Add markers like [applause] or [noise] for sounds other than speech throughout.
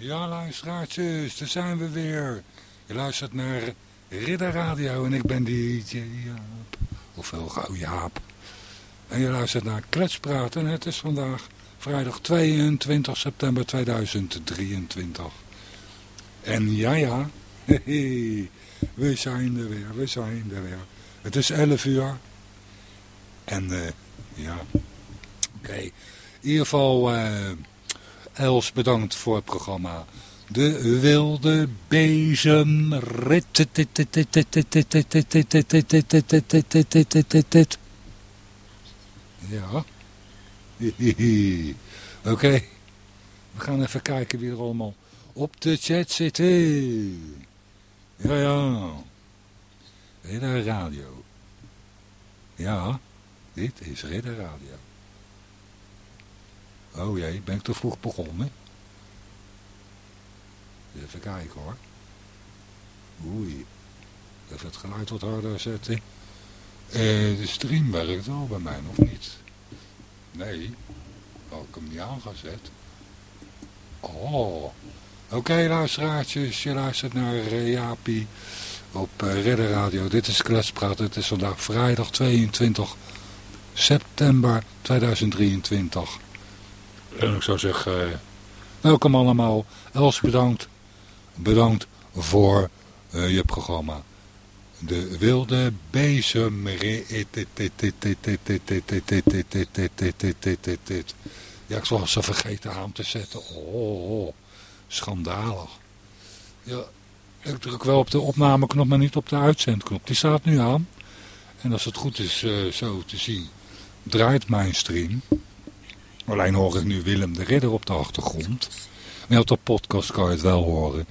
Ja, luisteraartjes, daar zijn we weer. Je luistert naar Ridder Radio en ik ben DJ Jaap. Ofwel gauw Jaap. En je luistert naar Kletspraat en het is vandaag vrijdag 22 september 2023. En ja, ja, [laughs] we zijn er weer, we zijn er weer. Het is 11 uur. En uh, ja, oké. In ieder geval, uh, Els bedankt voor het programma. De wilde bezem. Ja. [laughs] Oké. We gaan even kijken wie er allemaal op de chat zit. Ja, ja. Ridder Radio. Ja, dit is Ridder Radio. Oh jee, ben ik te vroeg begonnen? Even kijken hoor. Oei. Even het geluid wat harder zetten. Uh, de stream werkt wel bij mij, of niet? Nee. Had ik hem niet aangezet. Oh. Oké okay, luisteraartjes, je luistert naar Jaapie op uh, Ridder Radio. Dit is Kletspraat. Het is vandaag vrijdag 22 september 2023. En ik zou zeggen, uh, welkom allemaal. Els bedankt. Bedankt voor uh, je programma. De wilde bezem. Ja, ik zal ze vergeten aan te zetten. Oh, schandalig. Ja, ik druk wel op de opnameknop, maar niet op de uitzendknop. Die staat nu aan. En als het goed is uh, zo te zien, draait mijn stream. Alleen hoor ik nu Willem de Ridder op de achtergrond. Maar op de podcast kan je het wel horen.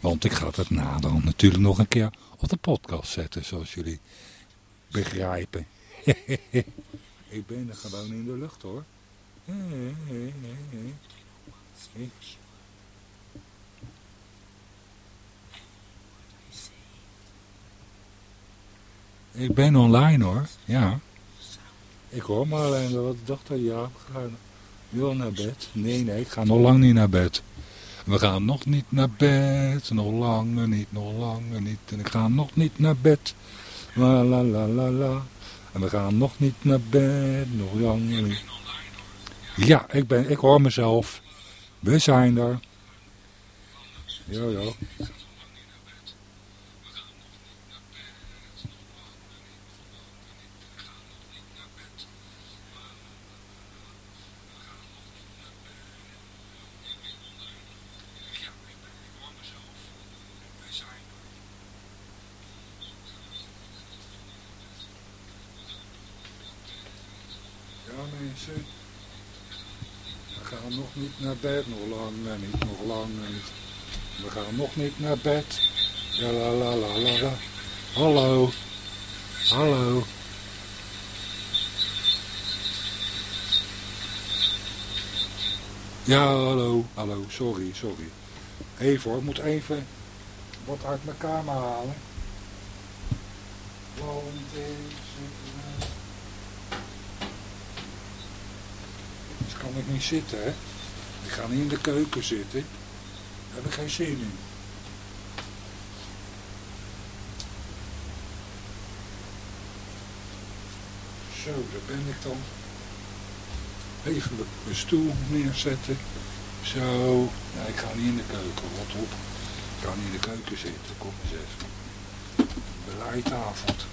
Want ik ga het nader natuurlijk nog een keer op de podcast zetten, zoals jullie begrijpen. [laughs] ik ben er gewoon in de lucht hoor. Ik ben online hoor, ja. Ik hoor maar alleen wat dacht dat ja, wil naar bed. Nee, nee, ik ga nog lang niet naar bed. We gaan nog niet naar bed, nog langer niet, nog langer niet. En ik ga nog niet naar bed. La la la la la. En we gaan nog niet naar bed, nog langer niet. Ja, ik, ben, ik hoor mezelf. We zijn er. Ja, ja. We gaan nog niet naar bed, nog lang niet, nog lang niet. We gaan nog niet naar bed. Ja la la la la la. Hallo. Hallo. Ja, hallo. Hallo, sorry, sorry. Even hoor, ik moet even wat uit mijn kamer halen. Want kan ik niet zitten, hè. Ik ga niet in de keuken zitten. Daar heb ik geen zin in. Zo, daar ben ik dan. Even mijn stoel neerzetten. Zo. Ik ga niet in de keuken, wat op. Ik ga niet in de keuken zitten, kom eens even. Beleidavond.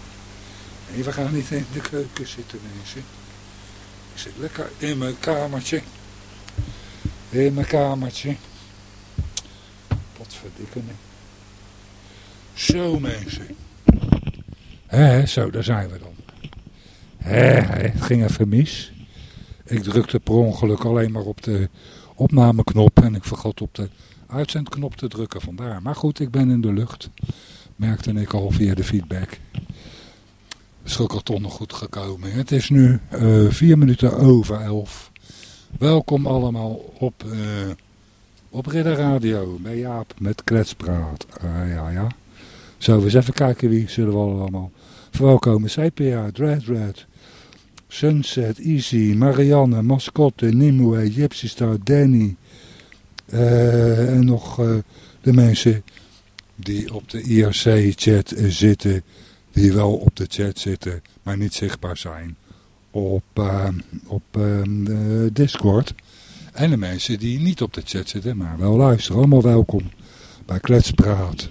Nee, we gaan niet in de keuken zitten, mensen. Ik zit lekker in mijn kamertje. In mijn kamertje. Wat verdikken. Zo mensen. Hé, zo, daar zijn we dan. Hé, het ging even mis. Ik drukte per ongeluk alleen maar op de opnameknop en ik vergat op de uitzendknop te drukken vandaar. Maar goed, ik ben in de lucht. Merkte ik al via de feedback is toch nog goed gekomen. Het is nu uh, vier minuten over elf. Welkom allemaal op, uh, op Ridder Radio bij Jaap met Kletspraat. Uh, ja, ja. Zo, eens even kijken wie zullen we allemaal verwelkomen. CPA, Dread Red, Sunset, Easy, Marianne, Mascotte, Nimue, Gypsy Star, Danny, en nog de mensen die op de IRC-chat zitten, die wel op de chat zitten, maar niet zichtbaar zijn op, op Discord. En de mensen die niet op de chat zitten, maar wel luisteren. Allemaal welkom bij Kletspraat.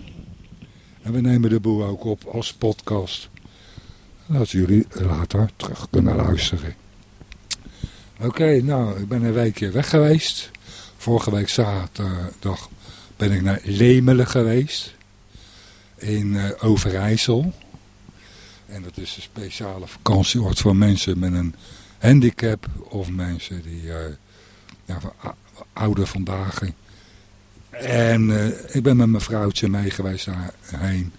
En we nemen de boel ook op als podcast. Dat jullie later terug kunnen luisteren. Oké, nou, ik ben een weekje weg geweest. Vorige week zaterdag ben ik naar Lemelen geweest. In uh, Overijssel. En dat is een speciale vakantieoord voor mensen met een handicap. Of mensen die uh, ja, ouder vandaag. En uh, ik ben met mijn vrouwtje mee geweest daarheen.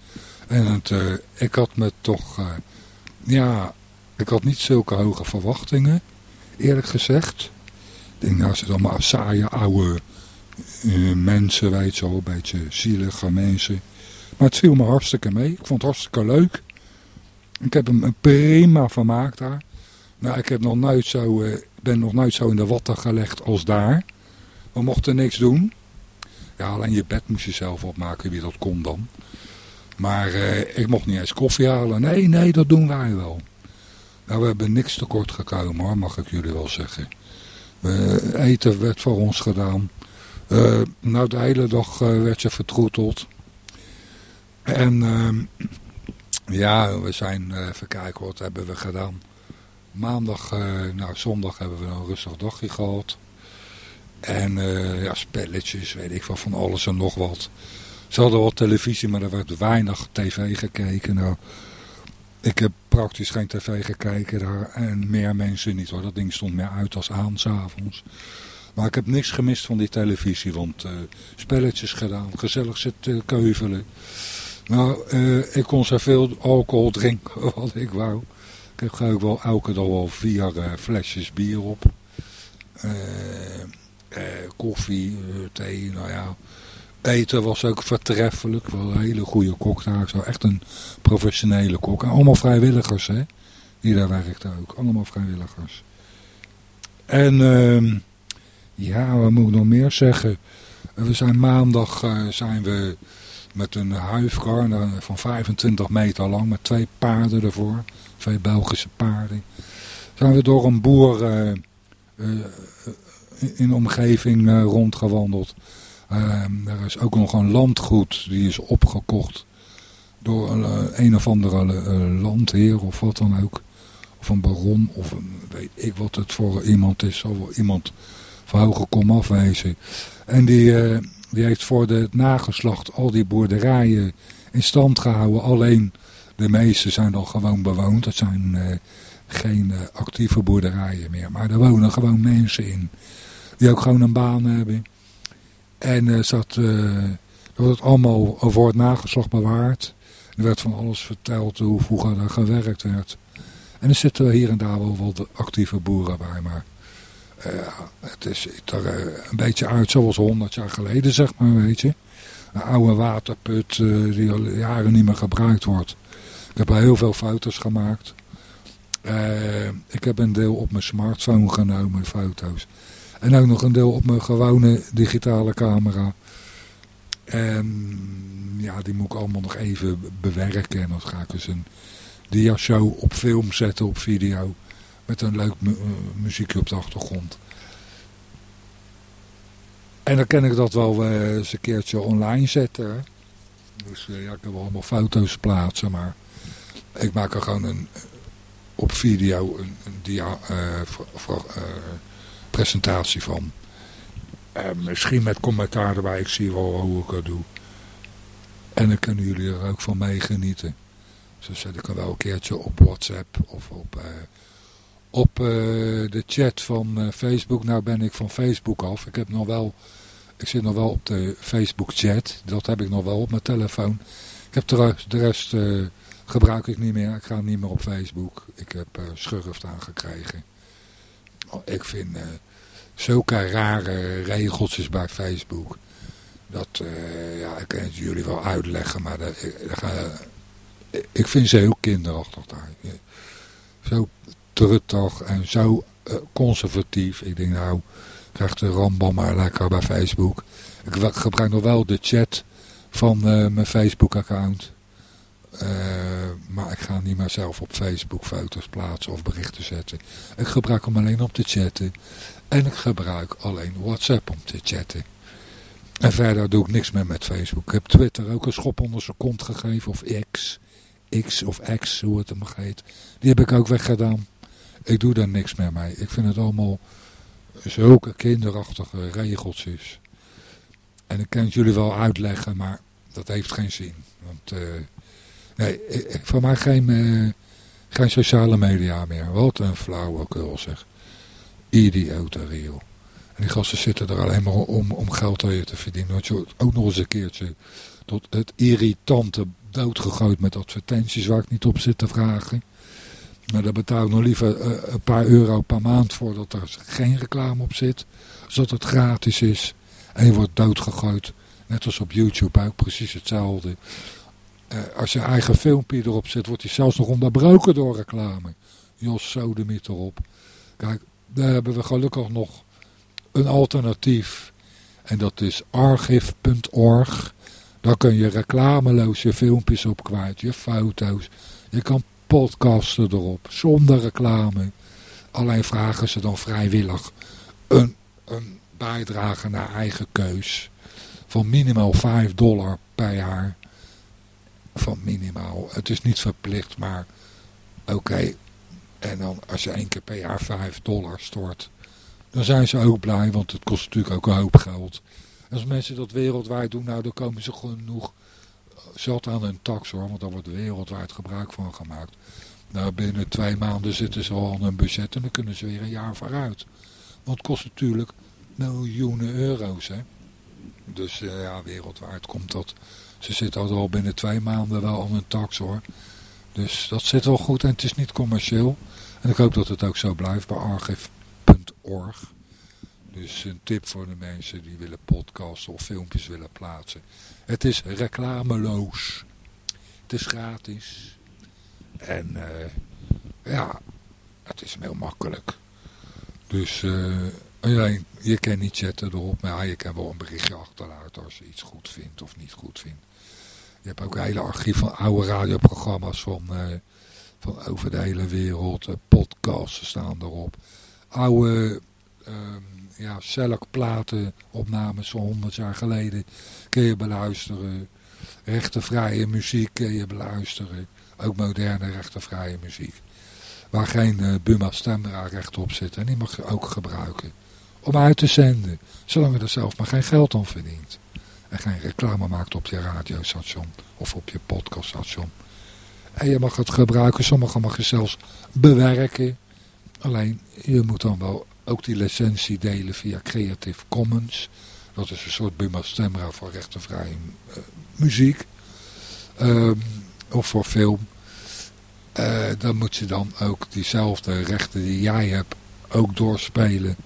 En het, uh, ik had me toch, ja, ik had niet zulke hoge verwachtingen, eerlijk gezegd. Ik denk, nou, ze dan maar saaie oude mensen, weet wel, een beetje zielige mensen. Maar het viel me hartstikke mee. Ik vond het hartstikke leuk. Ik heb hem prima vermaakt daar. Nou, ik heb nog nooit zo, ben nog nooit zo in de watten gelegd als daar. We mochten niks doen. Ja, alleen je bed moest je zelf opmaken, wie dat kon dan. Maar eh, ik mocht niet eens koffie halen. Nee, nee, dat doen wij wel. Nou, we hebben niks tekort gekomen hoor, mag ik jullie wel zeggen. Eten werd voor ons gedaan. Uh, nou, de hele dag werd je vertroeteld. En ehm, ja, we zijn, even kijken, wat hebben we gedaan. Maandag, nou zondag hebben we een rustig dagje gehad. En uh, ja, spelletjes, weet ik wel, van alles en nog wat. Ze hadden wel televisie, maar er werd weinig tv gekeken. Nou, ik heb praktisch geen tv gekeken daar en meer mensen niet hoor. Dat ding stond meer uit als aan s'avonds. Maar ik heb niks gemist van die televisie, want spelletjes gedaan, gezellig zitten keuvelen. Nou, uh, ik kon zoveel alcohol drinken [laughs] wat ik wou. Ik heb ook wel elke dag wel vier flesjes bier op. Eh, koffie, eh, thee, nou ja. Eten was ook vertreffelijk. Wel een hele goede kok daar. Zo echt een professionele kok. En allemaal vrijwilligers, hè. Die daar werkten ook. Allemaal vrijwilligers. En uh, ja, wat moet ik nog meer zeggen? We zijn maandag zijn we met een huifkar van 25 meter lang. Met twee paarden ervoor. Twee Belgische paarden. Zijn we door een boer uh, in de omgeving uh, rondgewandeld. Uh, er is ook nog een landgoed die is opgekocht door een, een of andere landheer of wat dan ook. Of een baron of een, weet ik wat het voor iemand is. Of iemand van hoge kom afwezen. En die, die heeft voor de nageslacht al die boerderijen in stand gehouden. Alleen de meeste zijn al gewoon bewoond. Dat zijn geen actieve boerderijen meer. Maar er wonen gewoon mensen in die ook gewoon een baan hebben. En uh, zat, er wordt allemaal voor het nageslag bewaard. Er werd van alles verteld hoe vroeger daar gewerkt werd. En er zitten hier en daar wel wat actieve boeren bij, maar het is er een beetje uit zoals 100 jaar geleden, zeg maar, weet je. Een oude waterput die al jaren niet meer gebruikt wordt. Ik heb er heel veel foto's gemaakt. ik heb een deel op mijn smartphone genomen, foto's. En ook nog een deel op mijn gewone digitale camera. En ja, die moet ik allemaal nog even bewerken. En dan ga ik dus een dia-show op film zetten, op video. Met een leuk eh, muziekje op de achtergrond. En dan kan ik dat wel uh, eens een keertje online zetten. Dus uh, ja, ik heb wel allemaal foto's plaatsen, maar ik maak er gewoon een, op video een, dia, presentatie van. En misschien met commentaar erbij, ik zie wel hoe ik het doe. En dan kunnen jullie er ook van meegenieten. Zo zet ik er wel een keertje op WhatsApp of op, op uh, de chat van uh, Facebook. Nou ben ik van Facebook af. Ik, heb nog wel, ik zit nog wel op de Facebook chat. Dat heb ik nog wel op mijn telefoon. Ik heb de rest, rest gebruik ik niet meer. Ik ga niet meer op Facebook. Ik heb schurft aangekregen. Ik vind zulke rare regeltjes bij Facebook. Dat, ja, ik kan het jullie wel uitleggen, maar dat, ik, ik vind ze heel kinderachtig daar. Zo truttig en zo uh, conservatief. Ik denk nou, Krijgt de rambam maar lekker bij Facebook. Ik gebruik nog wel de chat van mijn Facebook account. maar ik ga niet meer zelf op Facebook foto's plaatsen of berichten zetten. Ik gebruik hem alleen om te chatten. En ik gebruik alleen WhatsApp om te chatten. En verder doe ik niks meer met Facebook. Ik heb Twitter ook een schop onder zijn kont gegeven. Of X. X of X, hoe het hem heet. Die heb ik ook weggedaan. Ik doe daar niks meer mee. Ik vind het allemaal zulke kinderachtige regeltjes. En ik kan het jullie wel uitleggen, maar dat heeft geen zin. Want uh, nee, voor mij geen, uh, geen sociale media meer. Wat een flauwekul zeg. Idiote real. En die gasten zitten er alleen maar om, om geld aan je te verdienen. Want je ook nog eens een keertje tot het irritante doodgegooid met advertenties waar ik niet op zit te vragen. Maar daar betaal ik nog liever uh, een paar euro per maand voor dat er geen reclame op zit. Zodat het gratis is. En je wordt doodgegooid. Net als op YouTube ook precies hetzelfde. Uh, als je eigen filmpje erop zet, wordt hij zelfs nog onderbroken door reclame. Jos Sodemiet erop. Kijk, daar hebben we gelukkig nog een alternatief. En dat is archive.org. Daar kun je reclameloos je filmpjes op kwijt, je foto's. Je kan podcasten erop, zonder reclame. Alleen vragen ze dan vrijwillig een, een bijdrage naar eigen keus. Van minimaal 5 dollar per jaar. Van minimaal. Het is niet verplicht, maar oké. En dan als je één keer per jaar 5 dollar stort dan zijn ze ook blij, want het kost natuurlijk ook een hoop geld. Als mensen dat wereldwijd doen, nou dan komen ze genoeg zat aan hun tax hoor, want daar wordt wereldwijd gebruik van gemaakt. Nou, binnen twee maanden zitten ze al aan een budget en dan kunnen ze weer een jaar vooruit. Want het kost natuurlijk miljoenen euro's, hè. Dus uh, ja, wereldwijd komt dat. Ze zitten al binnen twee maanden wel aan een tax hoor. Dus dat zit wel goed en het is niet commercieel. En ik hoop dat het ook zo blijft bij Archive org. Dus een tip voor de mensen die willen podcasten of filmpjes willen plaatsen. Het is reclameloos. Het is gratis. En uh, ja, het is heel makkelijk. Dus alleen, je kan niet chatten erop, maar je kan wel een berichtje achterlaten als je iets goed vindt of niet goed vindt. Je hebt ook een hele archief van oude radioprogramma's van, uh, van over de hele wereld. podcasts staan erop oude um, ja, Selk-platen opnames van 100 jaar geleden kun je beluisteren. Rechtenvrije muziek kun je beluisteren. Ook moderne rechtenvrije muziek. Waar geen uh, Buma Stemra recht op zit. En die mag je ook gebruiken. Om uit te zenden. Zolang je er zelf maar geen geld aan verdient. En geen reclame maakt op je radiostation. Of op je podcaststation. En je mag het gebruiken. Sommige mag je zelfs bewerken. Alleen, je moet dan wel ook die licentie delen via Creative Commons. Dat is een soort Buma Stemra voor rechtenvrije uh, muziek. Um, of voor film. Uh, dan moet je dan ook diezelfde rechten die jij hebt ook doorspelen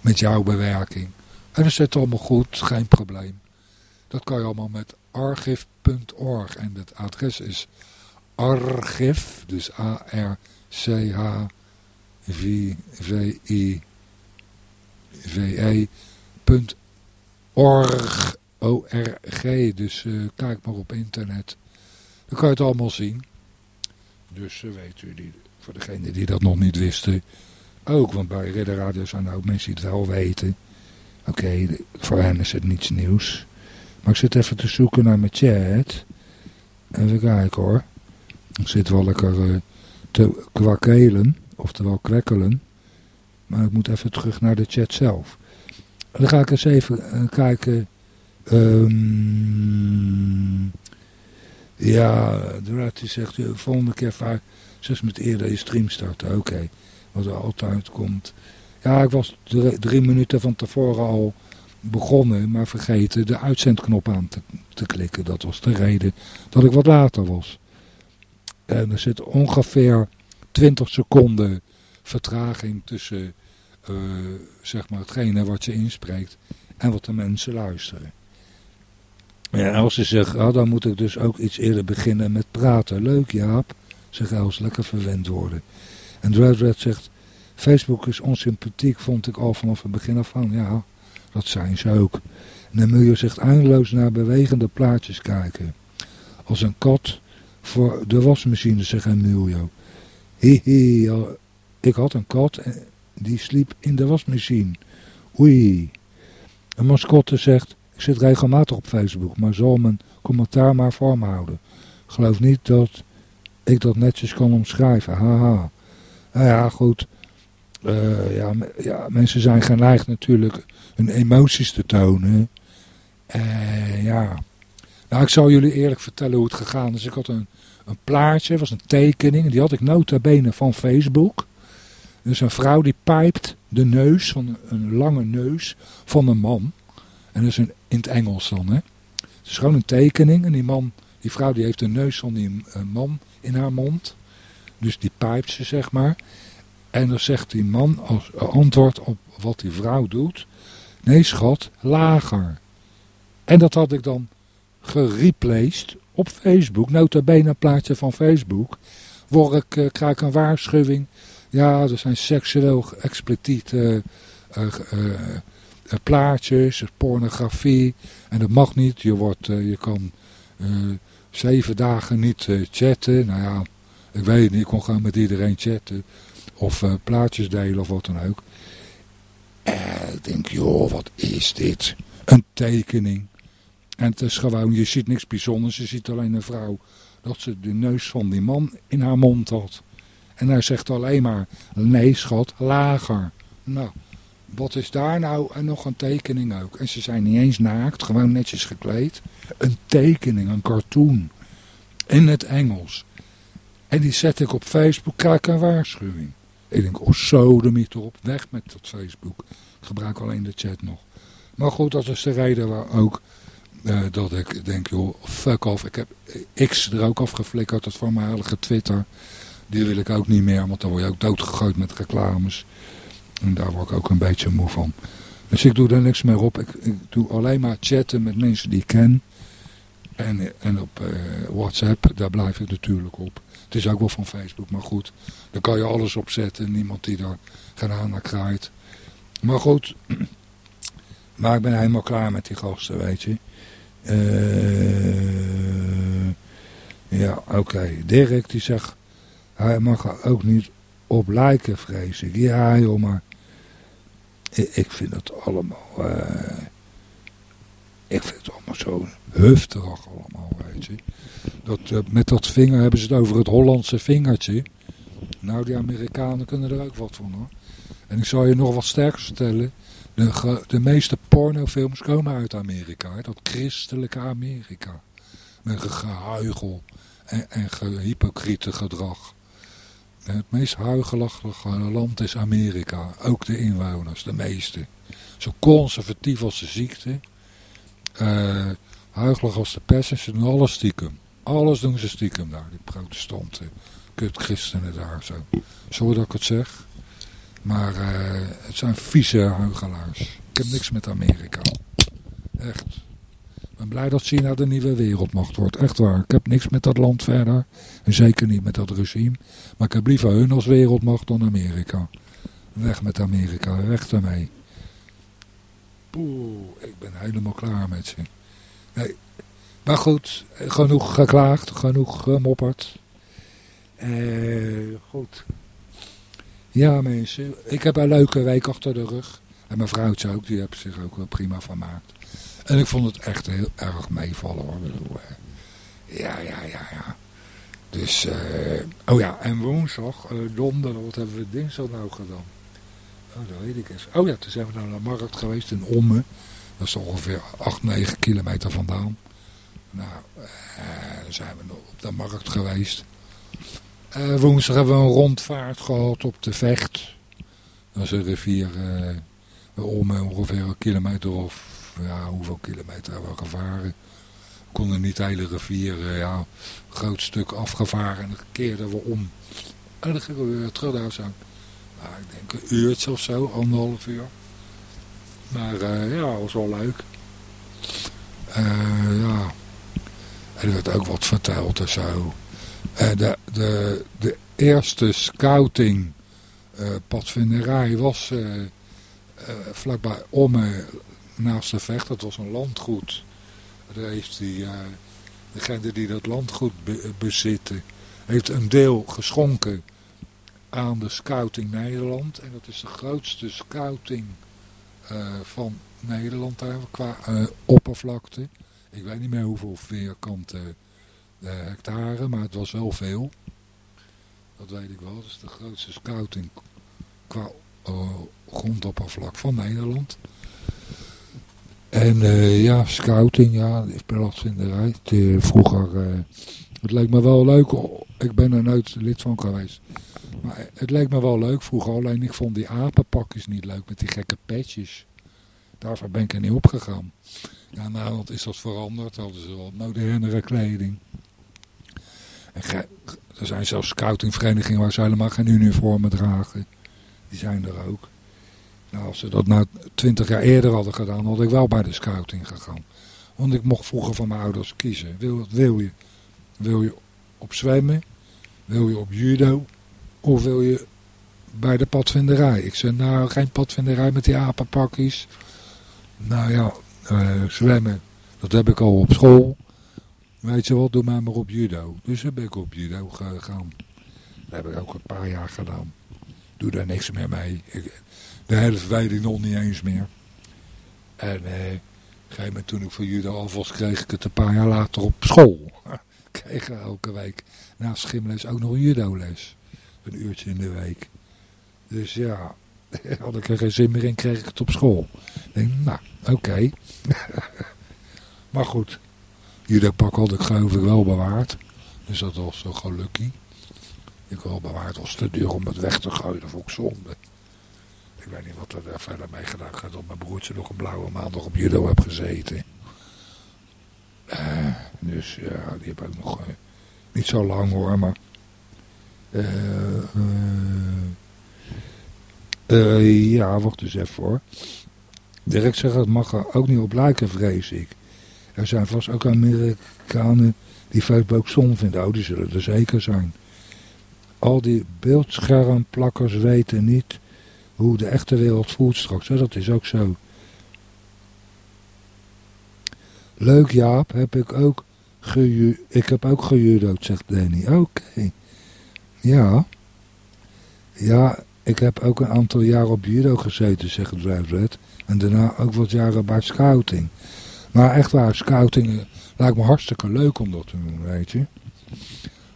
met jouw bewerking. En dat zit allemaal goed, geen probleem. Dat kan je allemaal met archive.org. En het adres is archive, dus A-R-C-H v, v, i, v, e, org. Dus uh, kijk maar op internet. Dan kan je het allemaal zien. Dus uh, weet u, die, voor degenen die dat nog niet wisten, ook. Want bij Ridder Radio zijn er ook mensen die het wel weten. Oké, voor hen is het niets nieuws. Maar ik zit even te zoeken naar mijn chat. Even kijken hoor. Ik zit wel lekker uh, te kwakelen oftewel kwekkelen. Maar ik moet even terug naar de chat zelf. Dan ga ik eens even eh, kijken. Um, ja, Dorothy zegt, de volgende keer vaak zes minuten eerder je stream starten. Oké, wat er altijd komt. Ja, ik was drie, minuten van tevoren al begonnen, maar vergeten de uitzendknop aan te, te klikken. Dat was de reden dat ik wat later was. En er zit ongeveer 20 seconden vertraging tussen uh, zeg maar hetgene wat je inspreekt en wat de mensen luisteren. Ja, Elsie zegt, ah, dan moet ik dus ook iets eerder beginnen met praten. Leuk Jaap, zegt Els, lekker verwend worden. En Dreadred zegt, Facebook is onsympathiek, vond ik al vanaf het begin af aan. Ja, dat zijn ze ook. En je zich eindeloos naar bewegende plaatjes kijken. Als een kat voor de wasmachine, zegt Emilio. Hihi, ik had een kat en die sliep in de wasmachine. Oei. Een mascotte zegt, ik zit regelmatig op Facebook, maar zal mijn commentaar maar voor houden. Geloof niet dat ik dat netjes kan omschrijven. Haha. Nou ja, goed. Uh, ja, ja, mensen zijn geneigd natuurlijk hun emoties te tonen. Uh, ja. Nou, ik zal jullie eerlijk vertellen hoe het gegaan is. Ik had een, een plaatje, was een tekening. Die had ik nota bene van Facebook. Dus een vrouw die pijpt de neus, van een lange neus, van een man. En dat is een, in het Engels dan, hè. Het is gewoon een tekening. En die man, die vrouw die heeft de neus van die uh, man in haar mond. Dus die pijpt ze, zeg maar. En dan zegt die man als antwoord op wat die vrouw doet. Nee schat, lager. En dat had ik dan gereplaced op Facebook. Nota bene een plaatje van Facebook. Waar ik, uh, krijg een waarschuwing. Ja, er zijn seksueel expliciete uh, uh, plaatjes, pornografie. En dat mag niet. Je, wordt, je kan zeven dagen niet chatten. Nou ja, ik weet niet. Ik kon gewoon met iedereen chatten. Of plaatjes delen of wat dan ook. En ik denk, joh, wat is dit? Een tekening. En het is gewoon, je ziet niks bijzonders. Je ziet alleen een vrouw dat ze de neus van die man in haar mond had. En hij zegt alleen maar, nee schat, lager. Nou, wat is daar nou? En nog een tekening ook. En ze zijn niet eens naakt, gewoon netjes gekleed. Een tekening, een cartoon. In het Engels. En die zet ik op Facebook, krijg een waarschuwing. Ik denk, oh mythe op, weg met dat Facebook. Ik gebruik alleen de chat nog. Maar goed, dat is de reden waar ook uh, dat ik denk, joh, fuck off. Ik heb X er ook afgeflikkerd, dat voormalige Twitter. Die wil ik ook niet meer, want dan word je ook doodgegooid met reclames. En daar word ik ook een beetje moe van. Dus ik doe er niks meer op. Ik, ik doe alleen maar chatten met mensen die ik ken. En, en op uh, WhatsApp, daar blijf ik natuurlijk op. Het is ook wel van Facebook, maar goed. Daar kan je alles op zetten. Niemand die daar geen aan naar. Maar goed. [clears throat] Maar ik ben helemaal klaar met die gasten, weet je. Uh, ja, oké. Okay. Dirk die zegt, hij mag er ook niet op lijken, vrees ik. Ja, joh, maar ik, vind het allemaal, uh, ik vind het allemaal zo hufterig allemaal, weet je. Dat, uh, met dat vinger hebben ze het over het Hollandse vingertje. Nou, die Amerikanen kunnen er ook wat van, hoor. En ik zal je nog wat sterker vertellen. De, de meeste pornofilms komen uit Amerika. Dat christelijke Amerika. Met gehuigel en, en hypocriete gedrag. Het meest huigelachtige land is Amerika. Ook de inwoners, de meeste. Zo conservatief als de ziekte. Uh, huigelig als de pest. Ze doen alles stiekem. Alles doen ze stiekem daar, die protestanten. Kut christenen daar zo. Sorry dat ik het zeg. Maar uh, het zijn vieze huigelaars. Ik heb niks met Amerika. Echt. Ben blij dat China de nieuwe wereldmacht wordt. Echt waar. Ik heb niks met dat land verder. En zeker niet met dat regime. Maar ik heb liever hun als wereldmacht dan Amerika. Weg met Amerika. Weg ermee. Poeh, ik ben helemaal klaar met ze. Maar goed, genoeg geklaagd, genoeg gemopperd. Eh, goed. Ja mensen, ik heb een leuke week achter de rug. En mijn vrouwtje ook, die heeft zich ook wel prima vermaakt. En ik vond het echt heel erg meevallen hoor. Eh, ja, ja, ja, ja. Dus, uh, oh ja, en woensdag, uh, donderdag, wat hebben we dinsdag nou gedaan? Oh, dat weet ik eens. Oh ja, toen zijn we naar de markt geweest in Ommen. Dat is ongeveer 8, 9 kilometer vandaan. Nou, uh, zijn we nog op de markt geweest. Woensdag hebben we een rondvaart gehad op de Vecht. Dat is een rivier uh, om ongeveer een kilometer of ja, hoeveel kilometer hebben we gevaren. We konden niet de hele rivier, uh, ja, een groot stuk afgevaren en dan keerden we om. En dan gingen we weer terug daar zo. Nou, ik denk een uurtje of zo, anderhalf uur. Maar ja, dat was wel leuk. ja, en er werd ook wat verteld en zo. Uh, de, de, de eerste scouting uh, padvinderij was uh, uh, vlakbij Omme naast de vecht. Dat was een landgoed. Daar heeft die, degene die dat landgoed be bezitten, heeft een deel geschonken aan de Scouting Nederland. En dat is de grootste scouting van Nederland daar, qua oppervlakte. Ik weet niet meer hoeveel vierkante hectare, maar het was wel veel. Dat weet ik wel. Dat is de grootste scouting qua grondoppervlak van Nederland. En uh, ja, scouting, ja, plaatsvinderij. Uh, vroeger, uh, het leek me wel leuk. Ik ben er nooit lid van geweest. Maar het leek me wel leuk vroeger. Alleen ik vond die apenpakjes niet leuk met die gekke petjes. Daarvoor ben ik er niet opgegaan. Ja, nou is dat veranderd. Hadden ze wat modernere kleding. En er zijn zelfs scoutingverenigingen waar ze helemaal geen uniformen dragen. Die zijn er ook. Nou, als ze dat nou twintig jaar eerder hadden gedaan, had ik wel bij de scouting gegaan. Want ik mocht vroeger van mijn ouders kiezen. Wil, wil, je, wil je op zwemmen? Wil je op judo? Of wil je bij de padvinderij? Ik zei, nou, geen padvinderij met die apenpakjes. Nou ja, uh, zwemmen, dat heb ik al op school. Weet je wat, doe mij maar op judo. Dus heb ik op judo gegaan. Dat heb ik ook een paar jaar gedaan. Doe daar niks meer mee. De helft weet ik nog niet eens meer. En eh, gegeven toen ik van judo af was, kreeg ik het een paar jaar later op school. [laughs] kreeg elke week na schimles ook nog een judo-les. Een uurtje in de week. Dus ja, [laughs] had ik er geen zin meer in, kreeg ik het op school. Ik denk, nou, oké. [laughs] maar goed, Judo-pak had ik geloof ik wel bewaard. Dus dat was zo gelukkig. Ik wel bewaard was te duur om het weg te gooien. Dat vond ik zonde. Ik weet niet wat er daar verder mee gedaan gaat. Dat mijn broertje nog een blauwe maandag op judo heb gezeten. Uh, dus ja, die heb ik nog uh, niet zo lang hoor. Maar uh, ja, wacht eens even hoor. Dirk zegt het mag er ook niet op lijken vrees ik. Er zijn vast ook Amerikanen die Facebook zon vinden. Oh, die zullen er zeker zijn. Al die beeldschermplakkers weten niet hoe de echte wereld voelt straks. Dat is ook zo. Leuk Jaap, heb ik ook ik heb ook gejudo'd, zegt Danny. Oké. Ja. Ja, ik heb ook een aantal jaar op judo gezeten, zegt Red. En daarna ook wat jaren bij scouting. Maar echt waar, scouting eh, lijkt me hartstikke leuk om dat te doen, weet je.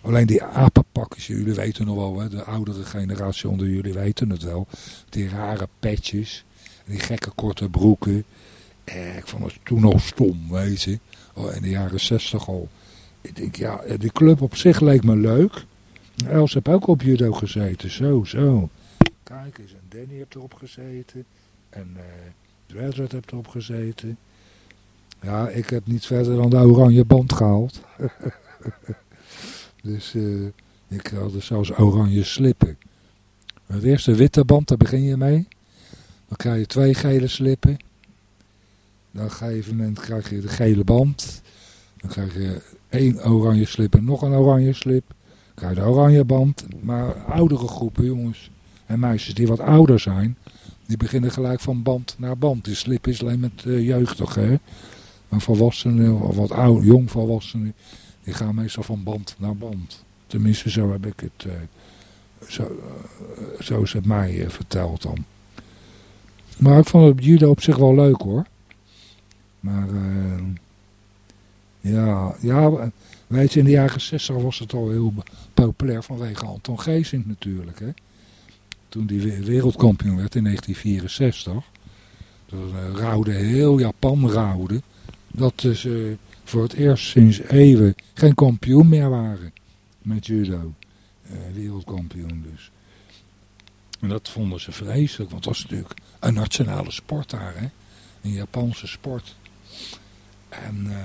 Alleen die apenpakjes, jullie weten nog wel, hè, de oudere generatie onder jullie weten het wel. Die rare petjes, die gekke korte broeken. Eh, ik vond het toen nog stom, weet je. Oh, in de jaren zestig al. Ik denk, ja, eh, die club op zich leek me leuk. Els heb ook op judo gezeten, zo, zo. Kijk eens, en Danny heeft erop gezeten. En uh, Dredred heeft erop gezeten. Ja, ik heb niet verder dan de oranje band gehaald. [laughs] dus uh, ik dus zelfs oranje slippen. Het eerste witte band, daar begin je mee. Dan krijg je twee gele slippen. Dan op een gegeven moment krijg je de gele band. Dan krijg je één oranje slip en nog een oranje slip. Dan krijg je de oranje band. Maar oudere groepen, jongens en meisjes die wat ouder zijn... die beginnen gelijk van band naar band. Die slip is alleen met jeugdig, hè. Maar volwassenen, of wat oud, jong volwassenen, die gaan meestal van band naar band. Tenminste, zo heb ik het, uh, zo, uh, zo is het mij uh, verteld dan. Maar ik vond het judo op zich wel leuk hoor. Maar ja, ja, weet je, in de jaren 60 was het al heel populair vanwege Anton Geesink natuurlijk. Hè? Toen die wereldkampioen werd in 1964. Dat rouwde heel Japan rouwde dat ze voor het eerst sinds eeuwen geen kampioen meer waren met judo. Uh, wereldkampioen dus. En dat vonden ze vreselijk, want dat was natuurlijk een nationale sport daar, hè. Een Japanse sport. En uh,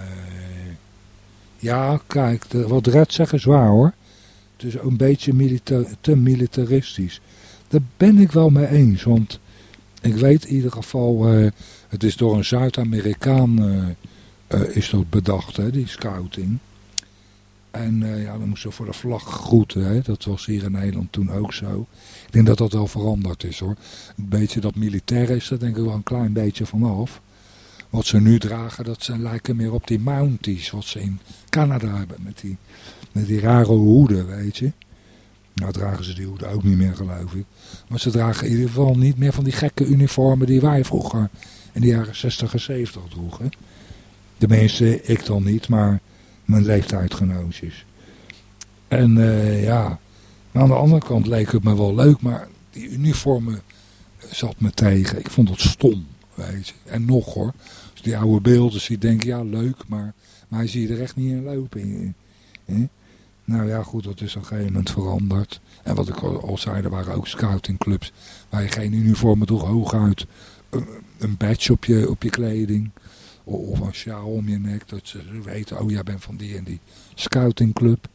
ja, kijk, de, wat Red zegt is waar hoor. Het is een beetje te militaristisch. Daar ben ik wel mee eens, want ik weet in ieder geval, uh, het is door een Zuid-Amerikaan uh, is dat bedacht, hè, die scouting. En uh, ja, dan moesten voor de vlag groeten. Hè? Dat was hier in Nederland toen ook zo. Ik denk dat dat wel veranderd is hoor. Een beetje dat militair is, daar denk ik wel een klein beetje vanaf. Wat ze nu dragen, dat zijn, lijken meer op die Mounties. Wat ze in Canada hebben. Met die, met die rare hoeden, weet je. Nou dragen ze die hoeden ook niet meer geloof ik. Maar ze dragen in ieder geval niet meer van die gekke uniformen die wij vroeger in de jaren 60 en 70 droegen. De meeste, ik dan niet, maar mijn leeftijdgenootjes. En uh, ja, aan de andere kant leek het me wel leuk, maar die uniformen zat me tegen. Ik vond het stom. En nog hoor, als die oude beelden zie, denk ja leuk, maar, maar zie je er echt niet in lopen. Hè? Nou ja, goed, dat is op een gegeven moment veranderd. En wat ik al zei, er waren ook scoutingclubs waar je geen uniformen droeg, hooguit een, een badge op je, op je kleding. Of een sjaal om je nek, dat ze weten, oh jij bent van die en die scoutingclub.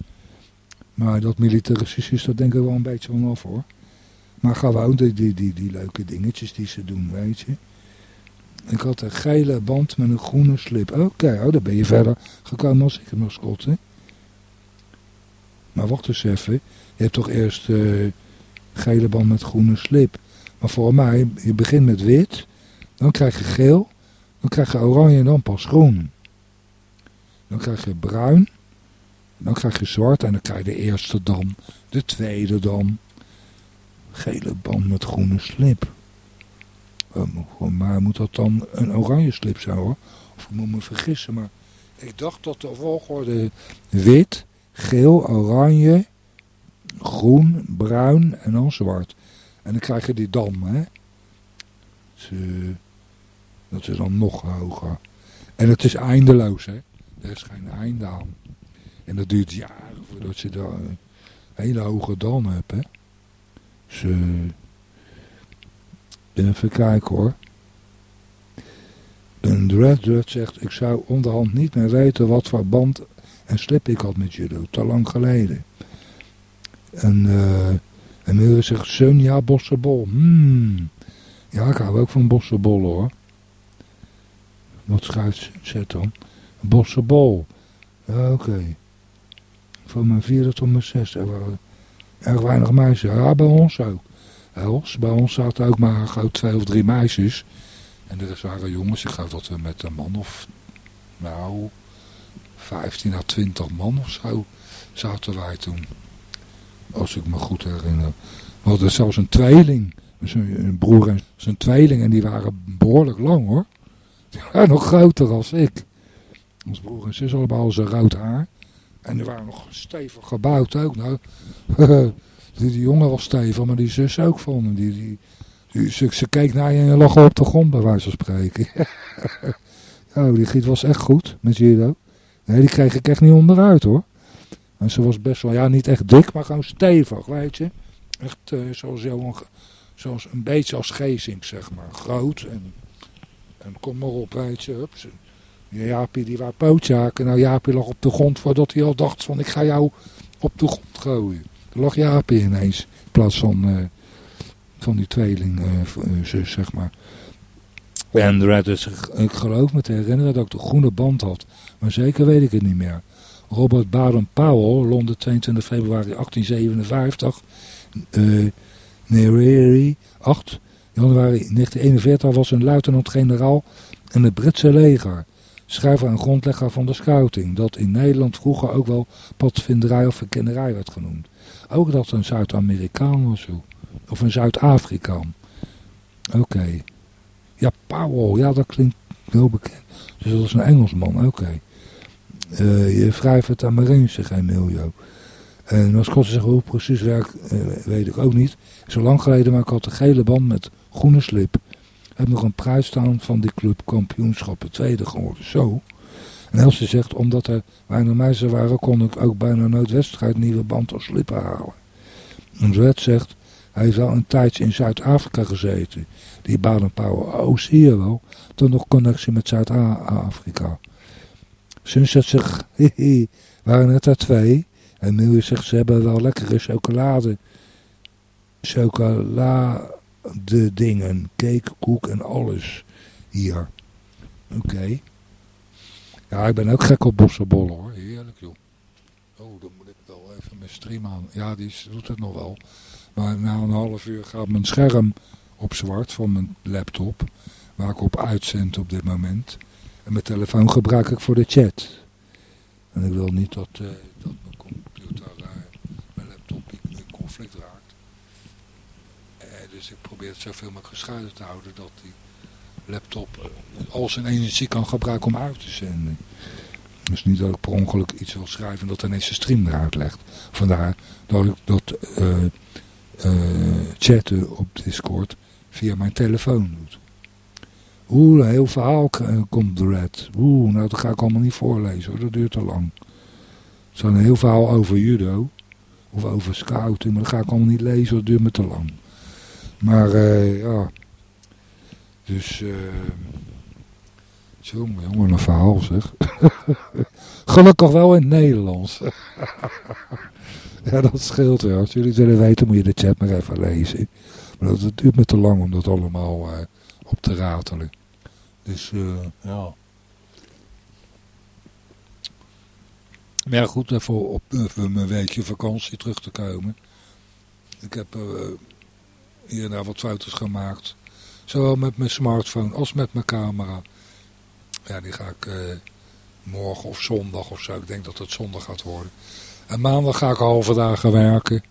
Maar dat militaristisch dat denk ik wel een beetje vanaf hoor. Maar gewoon die, die, die, die leuke dingetjes die ze doen, weet je. Ik had een gele band met een groene slip. Oké, okay, oh, dan ben je verder gekomen als ik nog hè. Maar wacht eens even. Je hebt toch eerst uh, gele band met groene slip. Maar voor mij, je begint met wit. Dan krijg je geel. Dan krijg je oranje en dan pas groen. Dan krijg je bruin. Dan krijg je zwart en dan krijg je de eerste dan. De tweede dan. Gele band met groene slip. Oh, maar moet dat dan een oranje slip zijn hoor? Of ik moet me vergissen, maar ik dacht dat de volgorde wit, geel, oranje, groen, bruin en dan zwart. En dan krijg je die dam, hè. Dus, uh, dat is dan nog hoger. En het is eindeloos, hè. Er is geen einde aan. En dat duurt jaren voordat je daar een hele hoge dam hebt, hè. Dus, uh, even kijken hoor. Een dread zegt, ik zou onderhand niet meer weten wat voor band en slip ik had met judo, te lang geleden. En, uh, en nu zegt Sunja Bossenbol. Hmm. Ja, ik hou ook van Bossenbol hoor. Wat schrijft zet dan? Bossenbol. Ja, oké. Van mijn vierde tot mijn zesde. Er waren erg weinig meisjes. Ja, bij ons ook. Bij ons zaten ook maar gauw twee of drie meisjes. En er waren jongens, ik geloof dat we met een man of, nou, 15 à 20 man of zo zaten wij toen. Als ik me goed herinner. We hadden zelfs een tweeling. Een broer en zijn tweeling. En die waren behoorlijk lang hoor. Waren nog groter als ik. Ons broer en zus allemaal zijn rood haar. En die waren nog stevig gebouwd ook. Nou, [laughs] die, jongen was stevig, maar die zus ook van. Die, die, die, ze, ze keek naar je en lag op de grond bij wijze van spreken. [laughs] oh, die giet was echt goed met judo. Nee, die kreeg ik echt niet onderuit hoor. En ze was best wel, ja niet echt dik, maar gewoon stevig, weet je. Echt uh, zoals, Johan, zoals een beetje als Geesink, zeg maar. Groot en, en kom maar op, weet je. Hups. Jaapie die wou pootjaken. Nou, Jaapie lag op de grond voordat hij al dacht van ik ga jou op de grond gooien. Dan lag Jaapie ineens in plaats van, uh, van die tweeling uh, zeg maar. En Red is, ik geloof me te herinneren dat ik de groene band had. Maar zeker weet ik het niet meer. Robert Baden-Powell, Londen 22 februari 1857. Uh, Nereri 8 januari 1941 was een luitenant-generaal in het Britse leger. Schrijver en grondlegger van de scouting. Dat in Nederland vroeger ook wel padvinderij of verkennerij werd genoemd. Ook dat een Zuid-Amerikaan was. Of een Zuid-Afrikaan. Oké. Ja, Powell. Ja, dat klinkt heel bekend. Dus dat is een Engelsman. Oké. Uh, je wrijft het zegt Emilio. En als God zegt hoe precies werkt, uh, weet ik ook niet. Zo lang geleden, maar ik had een gele band met groene slip. Heb nog een prijs staan van die club kampioenschappen tweede geworden. Zo. En Elsie zegt, omdat er weinig meisjes waren, kon ik ook bijna nooit wedstrijd nieuwe band of slippen halen. En Zwet zegt, hij heeft wel een tijdje in Zuid-Afrika gezeten. Die Baden Powell, oh je wel, toen nog connectie met Zuid-Afrika. Sunset zegt, [laughs] hihi, waren het er twee. En Milje zegt, ze hebben wel lekkere chocolade. Chocolade dingen, cake, koek en alles hier. Oké. Ja, ik ben ook gek op bossenbollen hoor. Heerlijk joh. Oh stream aan. Ja, die doet het nog wel. Maar na een half uur gaat mijn scherm op zwart van mijn laptop. Waar ik op uitzend op dit moment. En mijn telefoon gebruik ik voor de chat. En ik wil niet dat, uh, dat mijn computer, uh, mijn laptop in conflict raakt. Uh, ik probeer het zoveel mogelijk gescheiden te houden dat die laptop al zijn energie kan gebruiken om uit te zenden. Dus niet dat ik per ongeluk iets wil schrijven en dat ineens de stream eruit legt. Vandaar dat ik dat chatten op Discord via mijn telefoon doe. Oeh, een heel verhaal komt eruit. Oeh, nou dat ga ik allemaal niet voorlezen hoor, dat duurt te lang. Zo'n heel verhaal over judo. Of over scouting, maar dat ga ik allemaal niet lezen, dat duurt me te lang. Maar uh, ja. Dus, eh... Uh, jongen, jongen, een verhaal zeg. [laughs] Gelukkig wel in het Nederlands. [laughs] ja, dat scheelt wel. Als jullie willen weten, moet je de chat maar even lezen. Maar dat, duurt me te lang om dat allemaal uh, op te ratelen. Dus uh, ja. Maar goed, even op even mijn weekje vakantie terug te komen. Ik heb uh, hier en daar wat foto's gemaakt. Zowel met mijn smartphone als met mijn camera. Ja, die ga ik uh, morgen of zondag of zo. Ik denk dat het zondag gaat worden. En maandag ga ik halve dagen werken.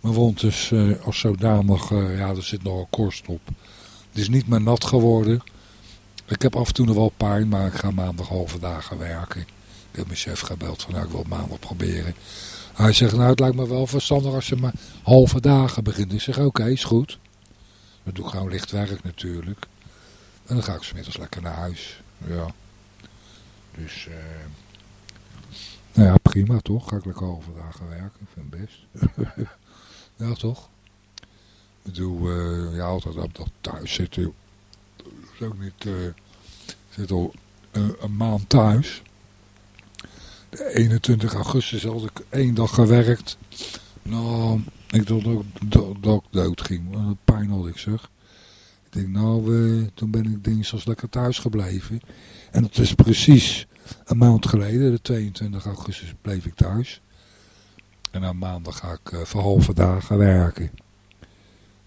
Mijn wond is uh, als zodanig, uh, ja, er zit nog een korst op. Het is niet meer nat geworden. Ik heb af en toe nog wel pijn, maar ik ga maandag halve dagen werken. Ik heb mijn chef gebeld van, nou, ik wil maandag proberen. Hij zegt, nou, het lijkt me wel verstandig als je maar halve dagen begint. Ik zeg, oké, is goed. Dan doe ik gewoon licht werk natuurlijk. En dan ga ik smiddags lekker naar huis. Ja. Dus, eh... nou ja, prima toch? Ga ik lekker halve dagen werken. Ik vind het best. [laughs] ja, toch? Ik bedoel, uh, ja, altijd op dat thuis zitten. Dat is ook niet... Uh, zit al een, een maand thuis. De 21 augustus had ik één dag gewerkt. Nou, ik dacht dat, dat, dat ik dood ging. Wat pijn had ik zeg. Ik denk, nou, uh, toen ben ik dinsdags lekker thuis gebleven. En dat is precies een maand geleden, de 22 augustus, bleef ik thuis. En aan maandag ga ik uh, voor halve dagen werken.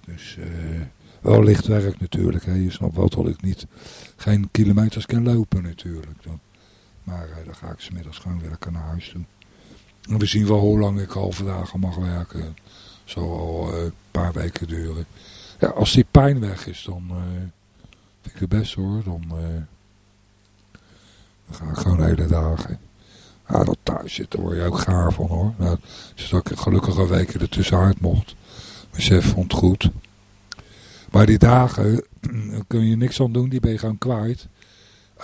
Dus uh, wel licht werk natuurlijk. Hè. Je snapt wel dat ik niet geen kilometers kan lopen natuurlijk. Dan. Maar uh, dan ga ik smiddags gewoon weer lekker naar huis toe. En we zien wel hoe lang ik halve dagen mag werken. Zal al een paar weken duren. Ja, als die pijn weg is, dan vind ik het best hoor. Dan, ga ik gewoon hele dagen. Ja, dat thuis zitten word je ook gaar van hoor. Nou, dus ik gelukkig een er tussenuit mocht. Mijn chef vond het goed. Maar die dagen [clears throat] kun je niks aan doen, die ben je gewoon kwijt.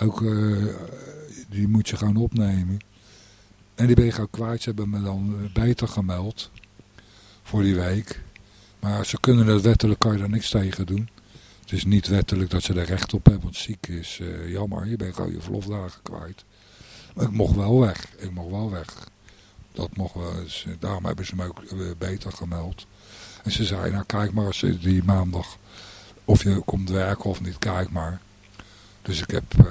Ook die moet je gaan opnemen. En die ben je kwijt. Ze hebben me dan beter gemeld. Voor die week. Maar ze kunnen het wettelijk, kan je daar niks tegen doen. Het is niet wettelijk dat ze er recht op hebben, want ziek is uh, jammer. Je bent gewoon je verlofdagen kwijt. Maar ik mocht wel weg. Ik mocht wel weg. Dat mocht wel eens. Daarom hebben ze me ook beter gemeld. En ze zei, nou kijk maar als die maandag, of je komt werken of niet, kijk maar. Dus ik heb uh,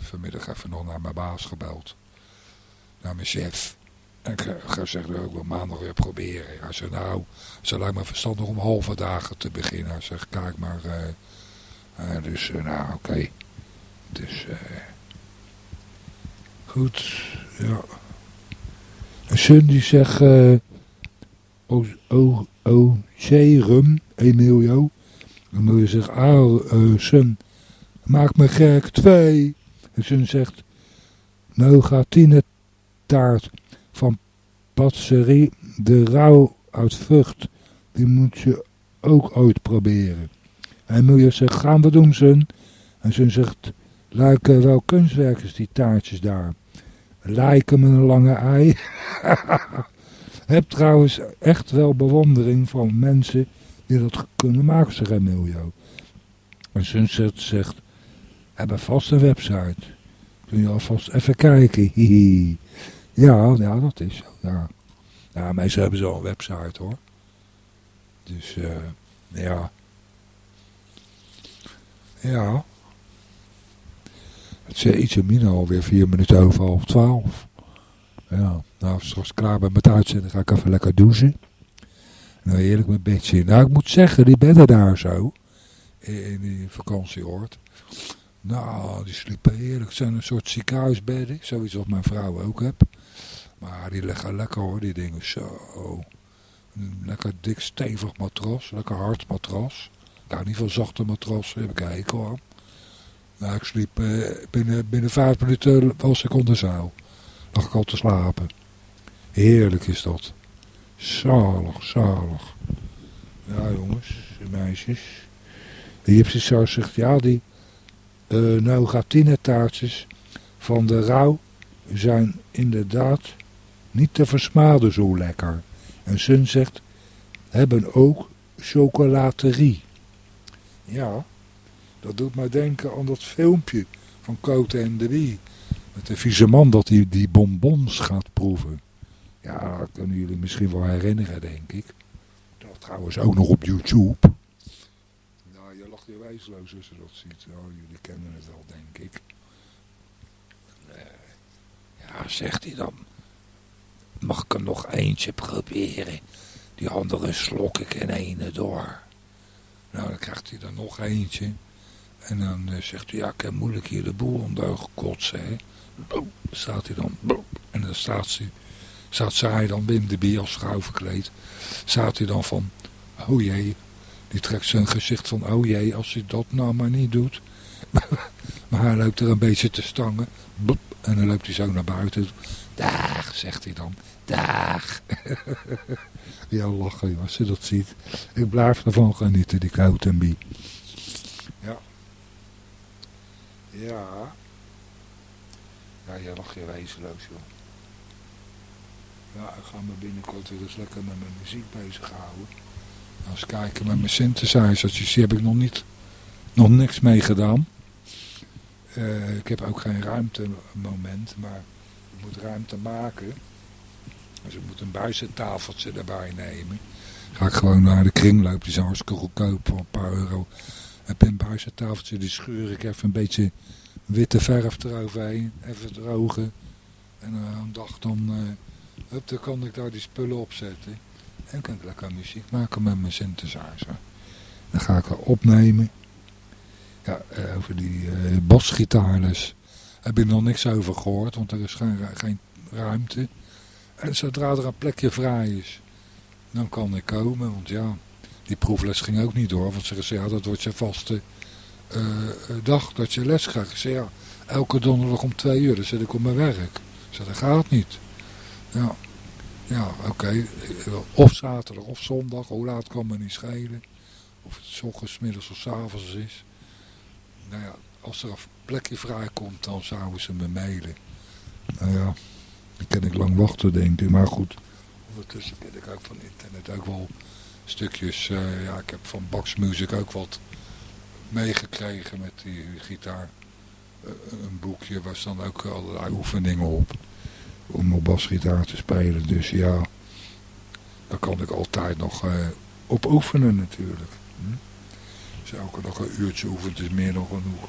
vanmiddag even nog naar mijn baas gebeld. Naar mijn chef. En ik ga zeggen, ik wil maandag weer proberen. Hij zei, nou, ze lijkt me verstandig om halve dagen te beginnen. Hij zegt, kijk maar. Uh, uh, dus, nou, oké. Okay. Dus, eh... Goed, ja. Sun die zegt... O, o, o, serum, Emilio. Dan moet je zeggen, ah, uh, Sun, maak me gek, twee. En Sun zegt, Mogatine taart van patisserie de rauw uit vrucht. Die moet je ook ooit proberen. En Emilio zegt, gaan we doen, Sun. En Sun zegt, lijken wel kunstwerkers die taartjes daar lijken met een lange ei. [laughs] heb trouwens echt wel bewondering van mensen die dat kunnen maken, zegt Emilio. En Sunset zegt, hebben vast een website. Kun je alvast even kijken. [laughs] ja, ja, dat is zo. Ja, ja mensen hebben zo een website hoor. Dus, uh, ja. Ja. Het is ietsje minder alweer vier minuten over half twaalf. Ja, nou, straks klaar ben met uitzenden, ga ik even lekker douchen. Nou, eerlijk mijn bedje. Nou, ik moet zeggen, die bedden daar zo, in die vakantieoord. Nou, die sliepen heerlijk. Het zijn een soort ziekenhuisbedden, zoiets wat mijn vrouw ook heeft. Maar die liggen lekker hoor, die dingen. Zo. Lekker dik stevig matras, lekker hard matras. Nou, niet van zachte matras, heb ik een hekel aan. Nou, ik sliep eh, binnen, binnen vijf minuten was ik onder zaal. Lag ik al te slapen. Heerlijk is dat. Zalig, zalig. Ja jongens, meisjes. De Gypsy zegt, ja die uh, nougatine taartjes van de rouw zijn inderdaad niet te versmaden zo lekker. En Sun zegt, hebben ook chocolaterie. Ja, dat doet mij denken aan dat filmpje van Cote en de Wie. Met de vieze man dat hij die bonbons gaat proeven. Ja, dat kunnen jullie misschien wel herinneren, denk ik. Dat trouwens ook nog op YouTube. Wijsloos als je dat ziet. Oh, jullie kennen het wel, denk ik. Ja, zegt hij dan. Mag ik er nog eentje proberen? Die andere slok ik in ene door. Nou, dan krijgt hij er nog eentje. En dan uh, zegt hij, ja, ik heb moeilijk hier de boel onder gekotsen. Hè. Staat hij dan. En dan staat, hij, zij dan binnen de bier als vrouw verkleed. Staat hij dan van, oh jee. Die trekt zijn gezicht van, oh jee, als hij dat nou maar niet doet. [laughs] maar hij loopt er een beetje te stangen. En dan loopt hij zo naar buiten. Dag, zegt hij dan. Dag. [laughs] ja, lachen als je dat ziet. Ik blijf ervan genieten, die koud en bie. Ja. Ja. Ja, je lacht je wezenloos, joh. Ja, ik ga me binnenkort weer eens lekker met mijn muziek bezighouden. Als kijken met mijn synthesizers, die heb ik nog niet, nog niks mee gedaan. Uh, ik heb ook geen ruimte moment, maar ik moet ruimte maken. Dus ik moet een buizentafeltje erbij nemen. Ga ik gewoon naar de kringloop, die is hartstikke goedkoop voor een paar euro. Heb een buizentafeltje, die scheur ik even een beetje witte verf eroverheen. Even drogen. En uh, een dag dan, uh, dan kan ik daar die spullen op zetten. En kan ik lekker muziek maken met mijn synthesizer. Dan ga ik er opnemen. Ja, uh, over die uh, heb ik nog niks over gehoord, want er is geen, geen ruimte. En zodra er een plekje vrij is, dan kan ik komen, want ja, die proefles ging ook niet door. Want ze zei, ja, dat wordt je vaste uh, dag dat je les krijgt. Ik zei, ja, elke donderdag om twee uur, dan zit ik op mijn werk. Ik dat gaat niet. Ja, ja oké, of zaterdag of zondag, hoe laat kan me niet schelen. Of het ochtends, middags of s avonds is nou ja, als er een plekje vrijkomt, dan zouden ze me mailen. Nou ja, dan kan ik lang wachten, denk ik. Maar goed, ondertussen ken ik ook van internet ook wel stukjes. Uh, ja, ik heb van Bax Music ook wat meegekregen met die gitaar. Uh, een boekje waar staan ook allerlei oefeningen op. Om op basgitaar te spelen. Dus ja, daar kan ik altijd nog uh, op oefenen natuurlijk. Hm? Dus dag een uurtje oefent is meer dan genoeg.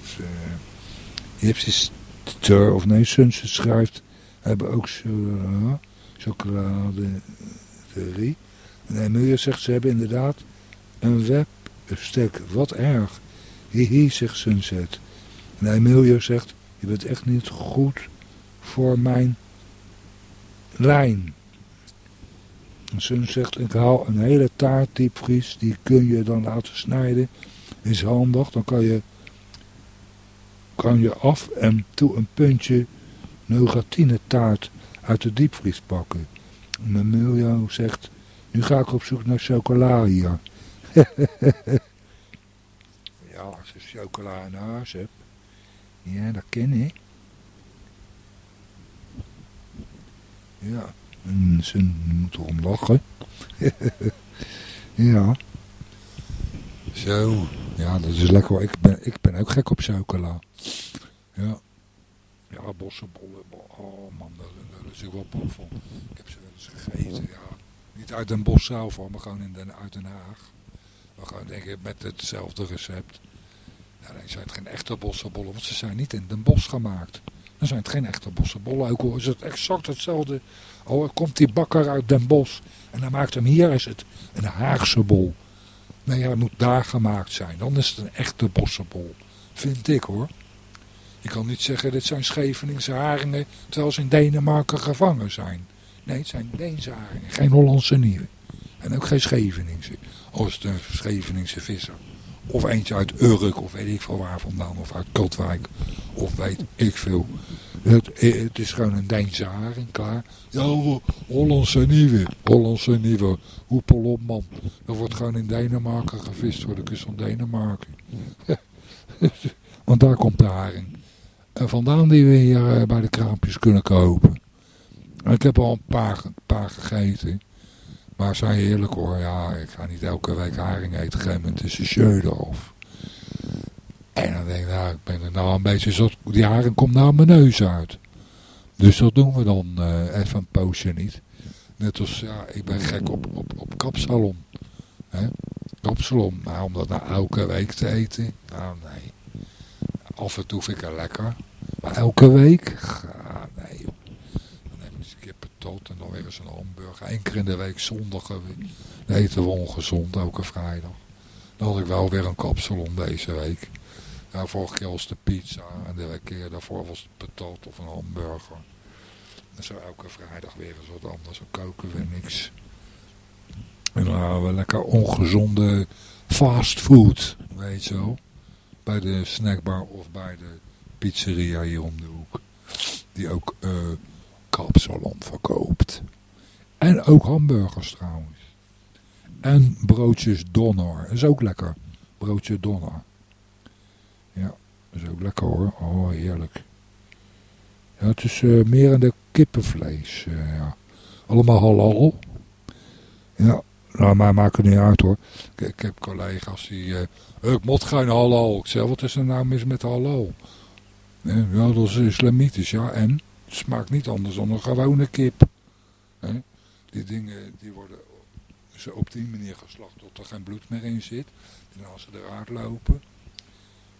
Dus, uh, of nee, Sunset schrijft, hebben ook chocolade. En Emilia zegt, ze hebben inderdaad een webstek. Wat erg. Hihi, zegt Sunset. En Emilia zegt, je bent echt niet goed voor mijn lijn. Sun zegt, ik haal een hele taart diepvries, die kun je dan laten snijden. Is handig, dan kan je, kan je af en toe een puntje nougatine taart uit de diepvries pakken. En Miljo zegt, nu ga ik op zoek naar chocola hier. [laughs] ja, als je chocola in hebt. Ja, dat ken ik. Ja. En ze moet erom lachen. [laughs] ja. Zo. Ja, dat is lekker. Ik ben, ik ben ook gek op chocola. Ja. Ja, bossenbollen. Oh man, daar is ik wel bang. Ik heb ze wel eens gegeten, ja. Niet uit een bos zelf maar gewoon in Den, uit Den Haag. Maar gewoon denk ik met hetzelfde recept. Ja, dan zijn het geen echte bossenbollen, want ze zijn niet in Den Bos gemaakt. Dan zijn het geen echte bossenbollen. Ook al is het exact hetzelfde. Oh, komt die bakker uit Den Bosch en dan maakt hem hier, is het een Haagse bol. Nee, het moet daar gemaakt zijn. Dan is het een echte bossenbol. Vind ik hoor. Je kan niet zeggen, dit zijn Scheveningse haringen, terwijl ze in Denemarken gevangen zijn. Nee, het zijn Deense haringen, geen Hollandse nieuwe. En ook geen Scheveningse, als het een Scheveningse visser. Of eentje uit Urk, of weet ik veel waar vandaan, of uit Katwijk, of weet ik veel. Het, het is gewoon een Deense haring, klaar. Ja, Hollandse nieuwe, Hollandse nieuwe, hoepel op man. Dat wordt gewoon in Denemarken gevist voor de kust van Denemarken. [laughs] Want daar komt de haring. En vandaan die we hier eh, bij de kraampjes kunnen kopen. Ik heb al een paar, paar gegeten. Maar zijn heerlijk hoor. Ja, ik ga niet elke week haring eten. Geen moment is een of. En dan denk ik, nou, ik ben er nou een beetje zo. Die haring komt nou mijn neus uit. Dus dat doen we dan uh, even een poosje niet. Net als, ja, ik ben gek op, op, op kapsalon. Hè? Kapsalon. Maar om dat nou elke week te eten? Nou, nee. Af en toe vind ik het lekker. Maar elke week? Nee. En dan weer eens een hamburger. Eén keer in de week zondag eten we ongezond, elke vrijdag. Dan had ik wel weer een kapsalon deze week. Ja, vorige keer was de pizza en de keer daarvoor was het patat of een hamburger. En zo elke vrijdag weer eens wat anders. Dan koken we niks. En dan hebben we lekker ongezonde fastfood, weet je wel bij de snackbar of bij de pizzeria hier om de hoek. Die ook uh, kapsalon verkoopt. En ook hamburgers trouwens. En broodjes donner. Is ook lekker. Broodje donner. Ja, is ook lekker hoor. Oh, heerlijk. Ja, het is uh, meer in de kippenvlees. Uh, ja. Allemaal halal. Ja, nou, maar maakt het niet uit hoor. Ik, heb collega's die... Uh, ik moet geen halal. Ik zeg, wat is er nou mis met halal? Ja, dat is islamitisch, ja. En smaakt niet anders dan een gewone kip. Die dingen die worden ze op die manier geslacht tot er geen bloed meer in zit. En als ze eruit lopen.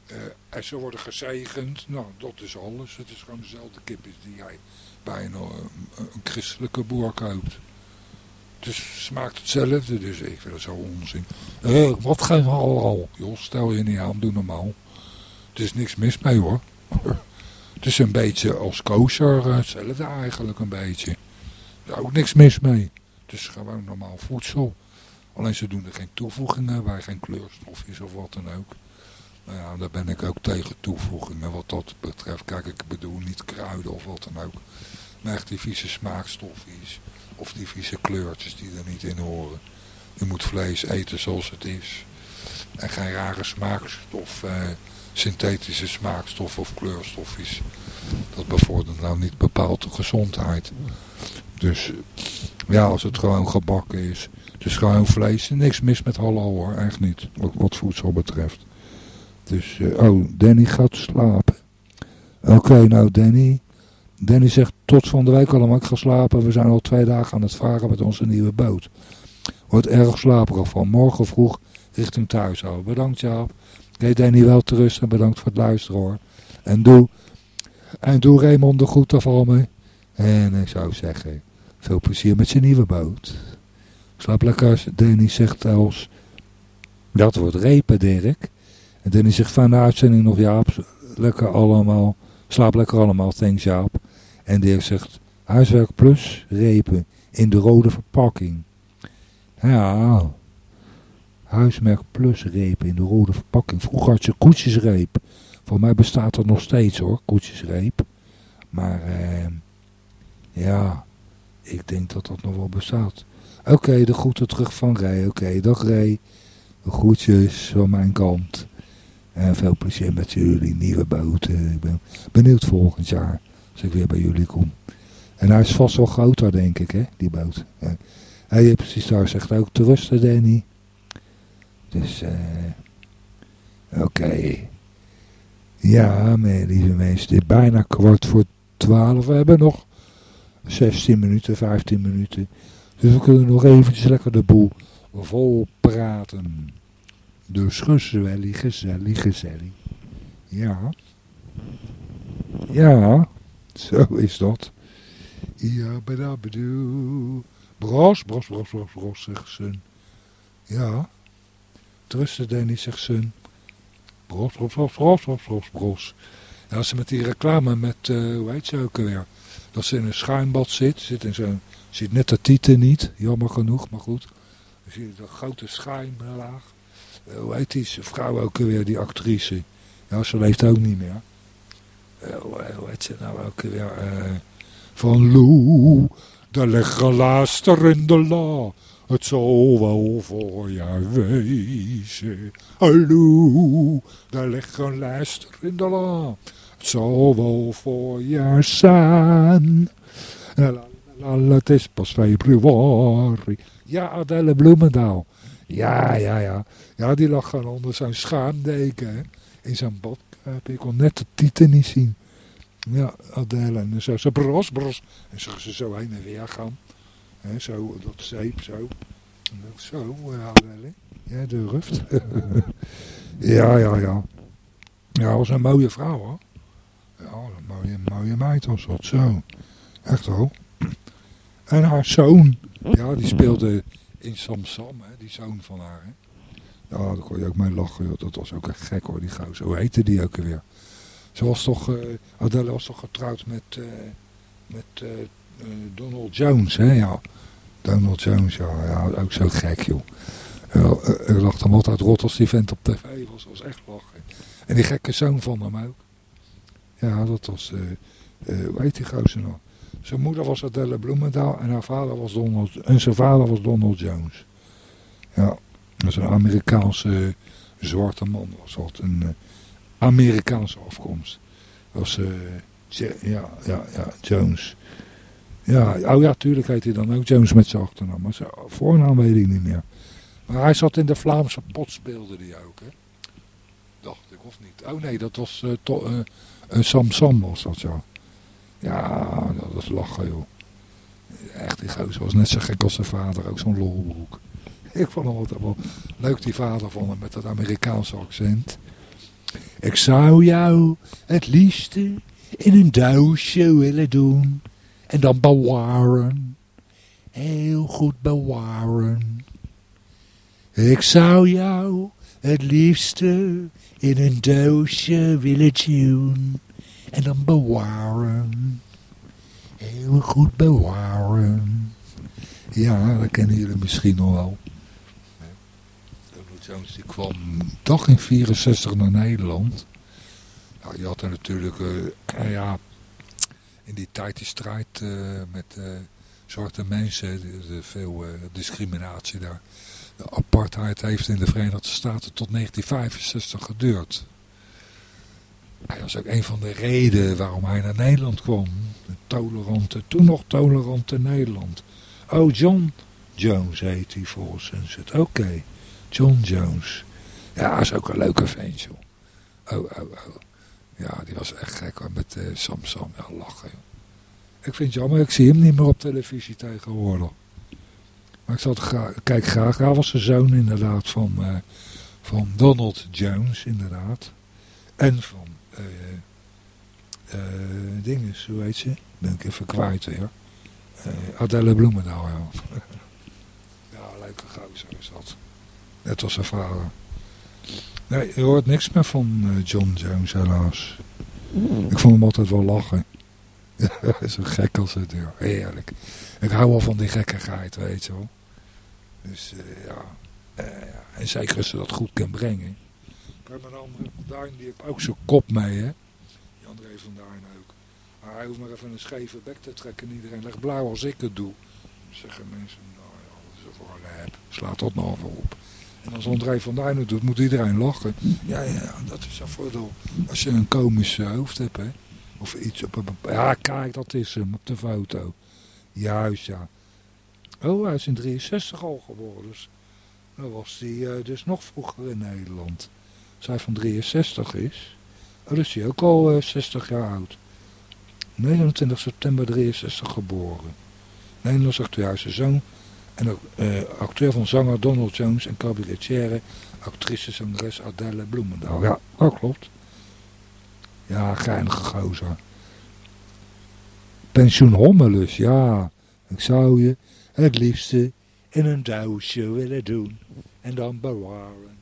Uh, en ze worden gezegend. Nou, dat is alles. Het is gewoon dezelfde kip die jij bij een, christelijke boer koopt. Dus smaakt hetzelfde, dus ik vind het zo onzin. Uh, wat geen al? Joh, stel je niet aan, doe normaal. Het is niks mis mee hoor. [laughs] is een beetje als kosher, eh, hetzelfde eigenlijk een beetje. Is ook niks mis mee. Het is gewoon normaal voedsel. Alleen ze doen er geen toevoegingen bij, geen kleurstofjes of wat dan ook. Nou ja, daar ben ik ook tegen toevoegingen wat dat betreft. Kijk, ik bedoel niet kruiden of wat dan ook. Maar echt die vieze smaakstofjes. Of die vieze kleurtjes die er niet in horen. Je moet vlees eten zoals het is. En geen rare smaakstof, eh, synthetische smaakstof of kleurstofjes. Dat bevordert nou niet bepaald de gezondheid. Dus ja, als het gewoon gebakken is. Is gewoon vlees. Niks mis met hallo hoor, echt niet. Wat, voedsel betreft. Dus, uh, oh, Danny gaat slapen. Oké, nou Danny. Danny zegt tot van de week allemaal ik ga slapen. We zijn al twee dagen aan het varen met onze nieuwe boot. Wordt erg slaperig van. Morgen vroeg richting thuis. Bedankt Jaap. Geef Danny wel te rusten. Bedankt voor het luisteren hoor. En doe, en doe Raymond de groeten van me. En ik zou zeggen, veel plezier met zijn nieuwe boot. Slaap lekker. Danny zegt als, dat wordt repen Dirk. En Danny zegt van de uitzending nog Jaap. Lekker allemaal. Slaap lekker allemaal. Thanks Jaap. En Dirk zegt, huiswerk plus repen in de rode verpakking. Ja, huismerk plus repen in de rode verpakking. Vroeger had je koetsjesreep. Voor mij bestaat dat nog steeds hoor, koetsjesreep. Maar eh, ja, ik denk dat dat nog wel bestaat. Oké, de groeten terug van Ray. Oké, dag Ray. De van mijn kant. En veel plezier met jullie nieuwe boten. Ik ben benieuwd volgend jaar als ik weer bij jullie kom. En hij is vast wel groter, denk ik, hè, die boot. Hij precies daar zegt ook te rusten, Danny. Dus, eh... Oké. Ja, mijn lieve mensen, dit bijna kwart voor twaalf. We hebben nog 16 minuten, 15 minuten. Dus we kunnen nog eventjes lekker de boel vol praten. Dus gezellig, gezellig, gezellig. Ja. Ja. Zo is dat. Ja, bedabedoe. Bros, bros, bros, bros, bros, zegt Sun. Ja. Trusten Dennis, zegt Sun. Bros, bros, bros, bros, bros, bros. En als ze met die reclame met, uh, hoe heet ze ook weer? Dat ze in een schuimbad zit. Zit in zo'n, ziet net de tieten niet. Jammer genoeg, maar goed. Zie je dat grote schuimlaag. Uh, hoe heet die vrouw ook weer, die actrice? Ja, ze leeft ook niet meer. Uh, hoe heet ze nou ook weer? van Lou, de liggen laster in de la. Het zal wel voor je wezen. Hallo, daar ligt een lijster in de la. Het zal wel voor je zijn. het is pas februari. Ja, Adelle Bloemendaal. Ja, ja, ja. Ja, die lag gewoon onder zo'n schaamdeken. In zijn badkuip. Ik kon net de titel niet zien. Ja, Adele. En zo, zo bros, bros. En zag ze zo heen en weer gaan. Zo, dat zeep, zo. Zo, Adele. Jij durft. ja, ja, ja. Ja, was een mooie vrouw, hoor. Ja, een mooie, mooie meid was dat, zo. Echt hoor. En haar zoon, ja, die speelde in Samsam, hè, die zoon van haar. Hè. Ja, daar kon je ook mee lachen, dat was ook echt gek hoor, die gozer. Hoe heette die ook alweer? Ze was toch, uh, was toch getrouwd met, uh, met Donald Jones, hè? Ja, Donald Jones, ja, ja ook zo gek, joh. Er lag hem altijd rot als die vent op tv was, was echt lachen. En die gekke zoon van hem ook. Ja, dat was, hoe heet die gozer nou? Zijn moeder was Adele Bloemendaal en haar vader was Donald, en zijn vader was Donald Jones. Ja, dat is een Amerikaanse zwarte man was dat. Een, Amerikaanse afkomst. Was, uh, ja, ja, ja, Jones. Ja, oh ja, tuurlijk heet hij dan ook Jones met zijn achternaam. Maar zijn voornaam weet ik niet meer. Maar hij zat in de Vlaamse pot, speelde die ook, hè. Dacht ik, of niet. Oh nee, dat was uh, Sam Sam was dat, ja. Ja, dat was lachen, joh. Echt, die gozer was net zo gek als zijn vader, ook zo'n lolbroek. [laughs] Ik vond hem altijd wel leuk, die vader van hem, met dat Amerikaanse accent. Ik zou jou het liefste in een doosje willen doen en dan bewaren. Heel goed bewaren. Ik zou jou het liefste in een doosje willen doen en dan bewaren. Heel goed bewaren. Ja, dat kennen jullie misschien nog wel. Jones die kwam toch in 64 naar Nederland. Nou, je had er natuurlijk, uh, ja, in die tijd die strijd uh, met uh, zwarte mensen, de, veel discriminatie daar. De apartheid heeft in de Verenigde Staten tot 1965 geduurd. Hij was ook een van de redenen waarom hij naar Nederland kwam. Tolerante, toen nog tolerante Nederland. Oh, John Jones heet hij volgens. Oké. John Jones. Ja, is ook een leuke vent, joh. Oh, oh, oh. Ja, die was echt gek met uh, Samsam. Ja, lachen. Ik vind het jammer, ik zie hem niet meer op televisie tegenwoordig. Maar ik zat kijk graag. Hij was de zoon inderdaad van, uh, van Donald Jones, inderdaad. En van, uh, uh, dinges, hoe heet ze? Ben ik even kwijt weer. Uh, Adele Bloemendaal, ja. [laughs] ja, leuke gozer is dat. Net als zijn vader. Nee, je hoort niks meer van uh, John Jones helaas. Mm. Ik vond hem altijd wel lachen. [laughs] Zo gek als het, ja. Heerlijk. Ik hou wel van die gekkigheid, weet je wel. Dus uh, ja. Uh, ja. En zeker als ze dat goed kan brengen. Maar mijn andere Duin, die heeft ook zijn kop mee, hè. Die André van Duin ook. Maar hij hoeft maar even een scheve bek te trekken en iedereen legt blauw als ik het doe. Dan zeggen mensen, nou ja, dat is een heb. Slaat dat nog even op. En als André van Duinen doet, moet iedereen lachen. Ja, ja, dat is een voordeel. Als je een komisch hoofd hebt, hè. Of iets op een Ja, kijk, dat is hem op de foto. Juist, ja. Oh, hij is in 63 al geboren. Dus dan was hij uh, dus nog vroeger in Nederland. Als hij van 63 is, oh, dan is hij ook al uh, 60 jaar oud. 29 september 63 geboren. Nederlands actuele zoon en ook uh, acteur van zanger Donald Jones en cabaretière actrice zangeres Adele Bloemendaal. Ja, dat klopt. Ja, geinige gozer. Pensioen Hommelus, ja. Ik zou je het liefste in een doosje willen doen. En dan bewaren.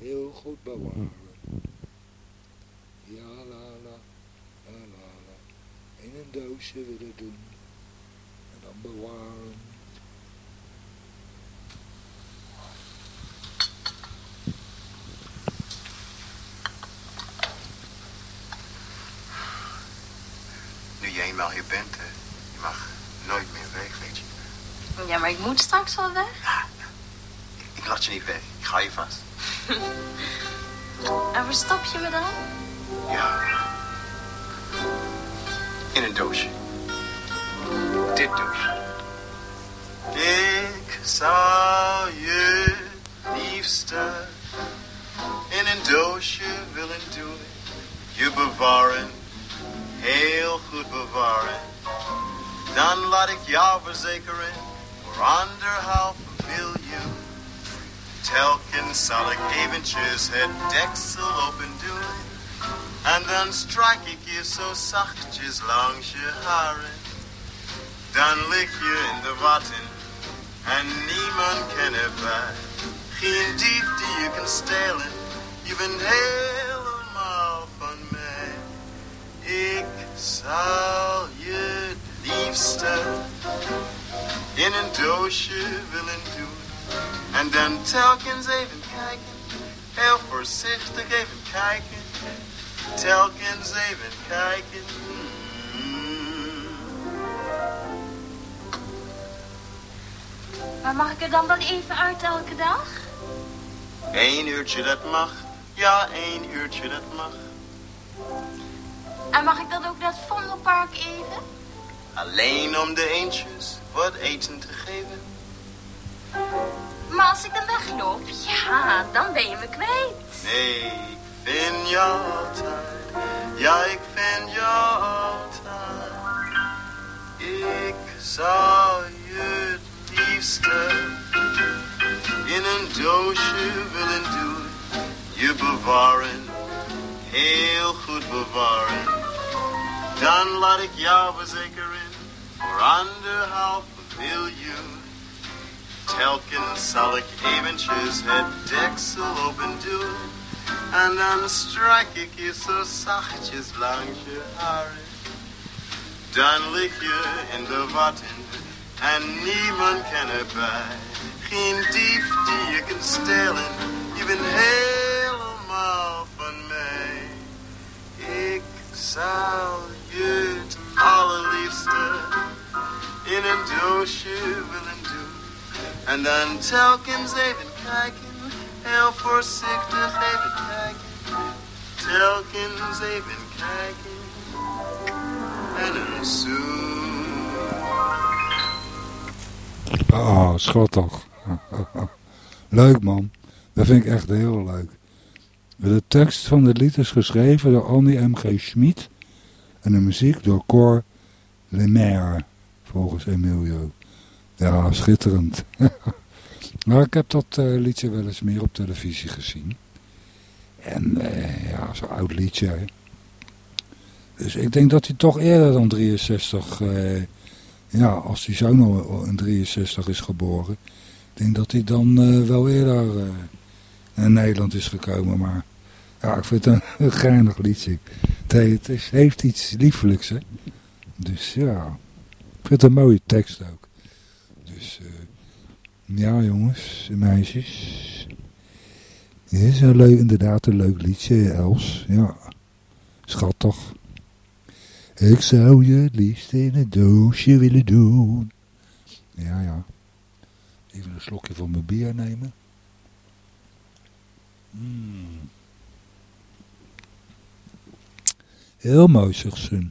Heel goed bewaren. Ja, la, la, la, la, la. In een doosje willen doen. En dan bewaren. Eenmaal hier bent, hè, je mag nooit meer weg, weet je. Ja, maar ik moet straks wel weg. Ik laat je niet weg, ik ga je vast. [laughs] En verstop je me dan? Ja. In een doosje. Dit doosje. Ik zou je liefste in een doosje willen doen. Je bewaren, heel goed bewaren. Dan laat ik jou verzekeren voor anderhalf miljoen. Telkens zal ik eventjes het deksel open doen. En dan strijk ik je zo zachtjes langs je. Dan lig je in de watten en niemand kan erbij. Geen dief die je kan stelen, je bent mij. Ik zal je het liefste in een doosje willen doen. En dan telkens even kijken, heel voorzichtig even kijken. Telkens even kijken. Maar mag ik er dan wel even uit elke dag? Eén uurtje dat mag, ja één uurtje dat mag. En mag ik dan ook naar het Vondelpark even? Alleen om de eentjes wat eten te geven. Maar als ik dan wegloop, ja, dan ben je me kwijt. Nee, ik vind jou altijd. Ja, ik vind jou altijd. Ik zou je het liefste in een doosje willen doen. Je bewaren, heel goed bewaren. Dan laat ik jou verzekeren voor anderhalf miljoen. Telkens zal ik eventjes het deksel open doen. En dan strijk ik je zo zachtjes langs je haren. Dan lig je in de watten en niemand kan erbij. Geen dief die je kan stelen, je bent helemaal van mij. Ik zou je allerliefste in een doosje willen doen. En dan telkens even kijken, heel voorzichtig even kijken. Telkens even kijken en een zoen. Oh, schattig. [laughs] leuk man. Dat vind ik echt heel leuk. De tekst van het lied is geschreven door Annie M.G. Schmid. En de muziek door Cor Lemaire, volgens Emilio. Ja, schitterend. [laughs] maar ik heb dat eh, liedje wel eens meer op televisie gezien. En eh, ja, zo'n oud liedje. hè. Dus ik denk dat hij toch eerder dan 63... eh, ja, als hij zoon al in 63 is geboren. Ik denk dat hij dan wel eerder naar Nederland is gekomen. Maar ja, ik vind het een, geinig liedje. Het, he- het is, heeft iets liefelijks, hè. Dus ja, ik vind het een mooie tekst ook. Dus eh, ja, jongens en meisjes. Het is een leuk, inderdaad een leuk liedje, Els. Ja, schattig. Ik zou je het liefst in een doosje willen doen. Ja, ja. Even een slokje van mijn bier nemen. Mm. Heel mooi, zegt ze.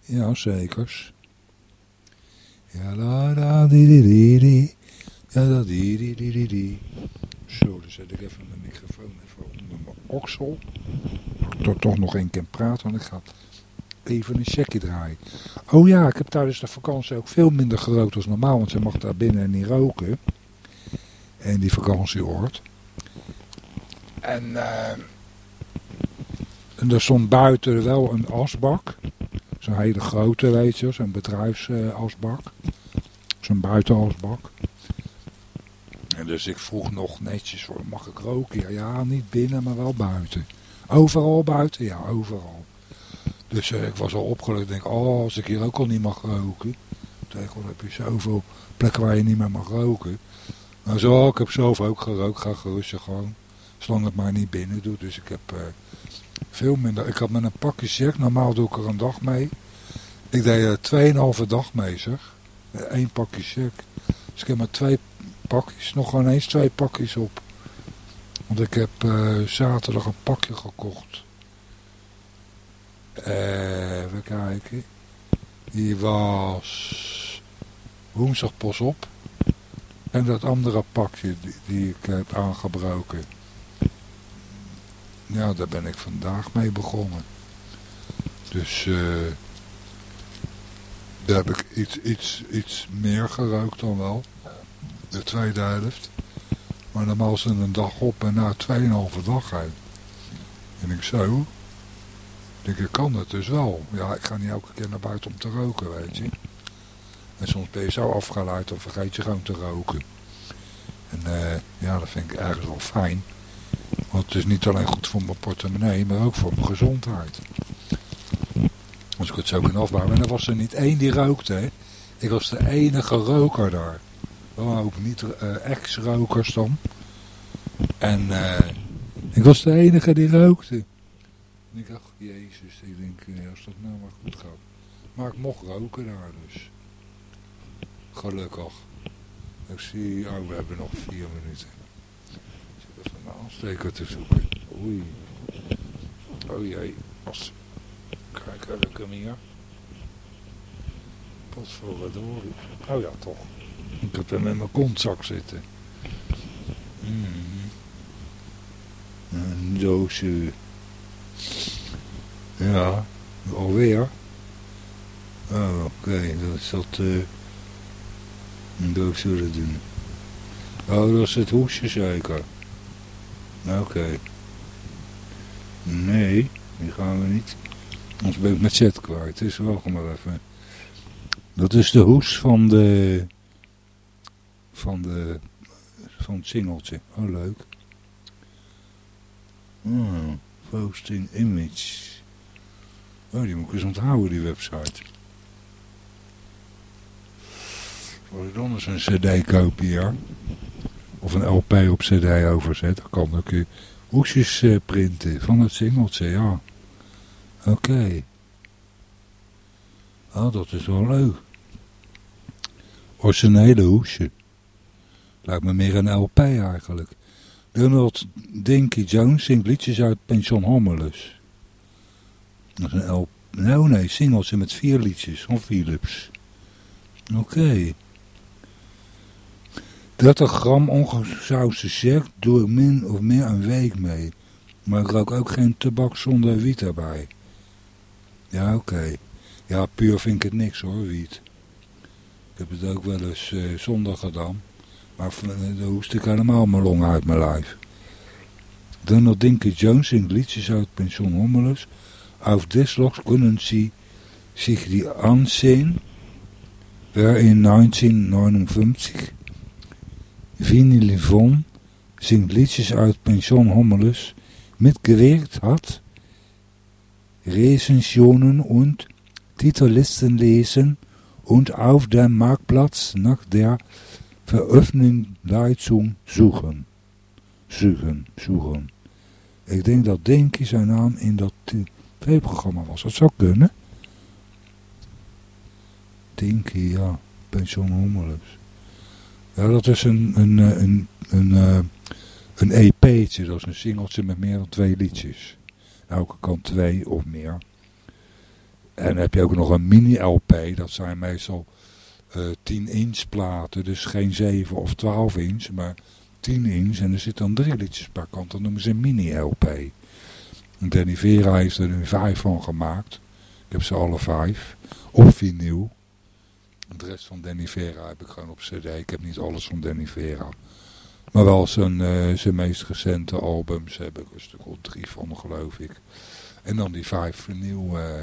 Ja, zekers. Ja, la, la, di, di, di, di. Ja, la, di, di, di, di, di. Zo, dan zet ik even mijn microfoon even onder mijn oksel. Dat ik toch, toch nog één keer praten, want ik ga even een checkje draaien. Oh ja, ik heb tijdens de vakantie ook veel minder gerookt als normaal, want ze mag daar binnen niet roken. En die vakantieoord. En, eh, en er stond buiten wel een asbak. Zo'n hele grote, weet je, zo'n bedrijfsasbak. zo'n buitenasbak. En dus ik vroeg nog netjes, mag ik roken? Ja, ja, niet binnen, maar wel buiten. Overal buiten? Ja, overal. Dus uh, ik was al opgelucht. Ik denk, oh, als ik hier ook al niet mag roken. Tegenwoordig heb je zoveel plekken waar je niet meer mag roken. Nou zo, ik heb zelf ook gerookt. Ga gerust gewoon. Zolang het maar niet binnen doet. Dus ik heb uh, veel minder. Ik had met een pakje check. Normaal doe ik er een dag mee. Ik deed er tweeënhalve dag mee zeg. Eén pakje check. Dus ik heb maar twee pakjes. Nog gewoon eens twee pakjes op. Want ik heb uh, zaterdag een pakje gekocht. Uh, even kijken. Die was woensdag pas op. En dat andere pakje die, die, ik heb aangebroken. Ja, daar ben ik vandaag mee begonnen. Dus uh, daar heb ik iets, iets, iets meer gerookt dan wel. De tweede helft. Maar normaal ze een dag op en na tweeënhalve dag uit. En ik zo, denk ik, kan het dus wel. Ja, ik ga niet elke keer naar buiten om te roken, weet je. En soms ben je zo afgeleid, dan vergeet je gewoon te roken. En uh, ja, dat vind ik ergens wel fijn. Want het is niet alleen goed voor mijn portemonnee, maar ook voor mijn gezondheid. Als ik het zo kan afbouwen. En er was er niet één die rookte, hè. Ik was de enige roker daar. Wel ook niet uh, ex-rokers dan. En uh, ik was de enige die rookte. En ik dacht, jezus, ik denk, als dat nou maar goed gaat. Maar ik mocht roken daar dus. Gelukkig. Ik zie, oh we hebben nog vier minuten. Een aansteker te zoeken. Oei. Oh jee. Als... Kijk, heb ik hem hier. Potverdorie. Oh ja, toch. Ik heb hem in mijn kontzak zitten. Mm. Een doosje. Ja, alweer. Oh, oké, okay. dat is dat... Uh, een doosje doen. Oh, dat is het hoesje zeker. Oké. Nee, die gaan we niet. Ons ben ik met zet kwijt, dus wacht maar even. Dat is de hoes van de... Van de... Van het singeltje. Oh, leuk. Oh, posting image. Oh, die moet ik eens onthouden, die website. Als ik anders een cd koop hier. Of een LP op cd overzet. Dan kan ik je hoesjes uh, printen van het singeltje, ja. Oké. Okay. Oh, dat is wel leuk. Originele hoesje. Lijkt me meer een LP eigenlijk. Donald Dinky Jones zingt liedjes uit Pension Hommelus. Dat is een LP. Nou nee, singeltje met vier liedjes van Philips. Oké. 30 gram ongezouten check doe ik min of meer een week mee. Maar ik rook ook geen tabak zonder wiet erbij. Ja, oké. Ja, puur vind ik het niks hoor, wiet. Ik heb het ook wel eens uh, zonder gedaan. Maar dan hoest ik helemaal mijn long uit mijn lijf. Donald Dinky Jones zingt liedjes uit Pension Hommelus. Auf deslogs kunnen ze zich die aanzien. Wer in 1959 Vinnie Livon zingt liedjes uit Pension Hommelus mitgewirkt hat, Rezensionen und Titellisten lesen und auf dem Marktplatz nach der Veröffentlichung suchen. Zoeken, zoeken. Ik denk dat Dinky zijn naam in dat tv-programma was. Dat zou kunnen. Dinky, ja. Pension Hommelus. Ja, dat is een, een, een, een, een, uh, een EP'tje. Dat is een singeltje met meer dan twee liedjes. Elke kant twee of meer. En dan heb je ook nog een mini-LP. Dat zijn meestal uh, 10 inch platen. Dus geen 7 of 12 inch, maar 10 inch. En er zitten dan drie liedjes per kant. Dat noemen ze een mini-LP. Danny Vera heeft er nu vijf van gemaakt. Ik heb ze alle vijf. Op vinyl. De rest van Danny Vera heb ik gewoon op cd. Ik heb niet alles van Danny Vera. Maar wel zijn, uh, zijn meest recente albums heb ik een stuk of drie van geloof ik. En dan die vijf vinyl uh,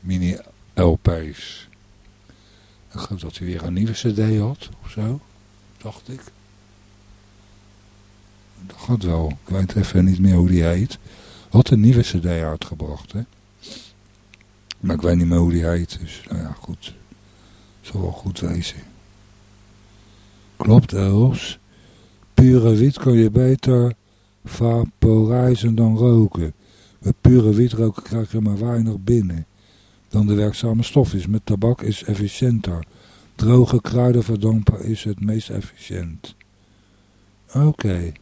mini LP's. Ik geloof dat hij weer een nieuwe cd had, of zo. Dacht ik. Dat gaat wel. Ik weet even niet meer hoe die heet. Had een nieuwe cd uitgebracht, hè. Maar ik weet niet meer hoe die heet. Dus, nou ja, goed. Zal wel goed wezen. Klopt, Els. Pure wiet kun je beter vaporijzen dan roken. Met pure wiet roken krijg je maar weinig binnen. Dan de werkzame stof is. Met tabak is efficiënter. Droge kruiden verdampen is het meest efficiënt. Oké.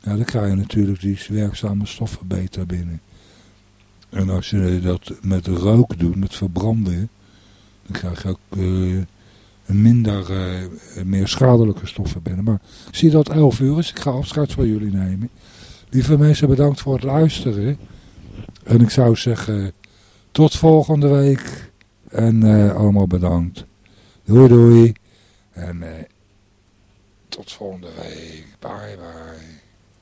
Ja, dan krijg je natuurlijk die werkzame stoffen beter binnen. En als je dat met rook doet, met verbranden, dan krijg ook uh, minder, uh, meer schadelijke stoffen binnen. Maar ik zie dat 11 uur is, ik ga afscheid van jullie nemen. Lieve mensen, bedankt voor het luisteren. En ik zou zeggen, tot volgende week. En uh, allemaal bedankt. Doei doei. En tot volgende week. Bye bye.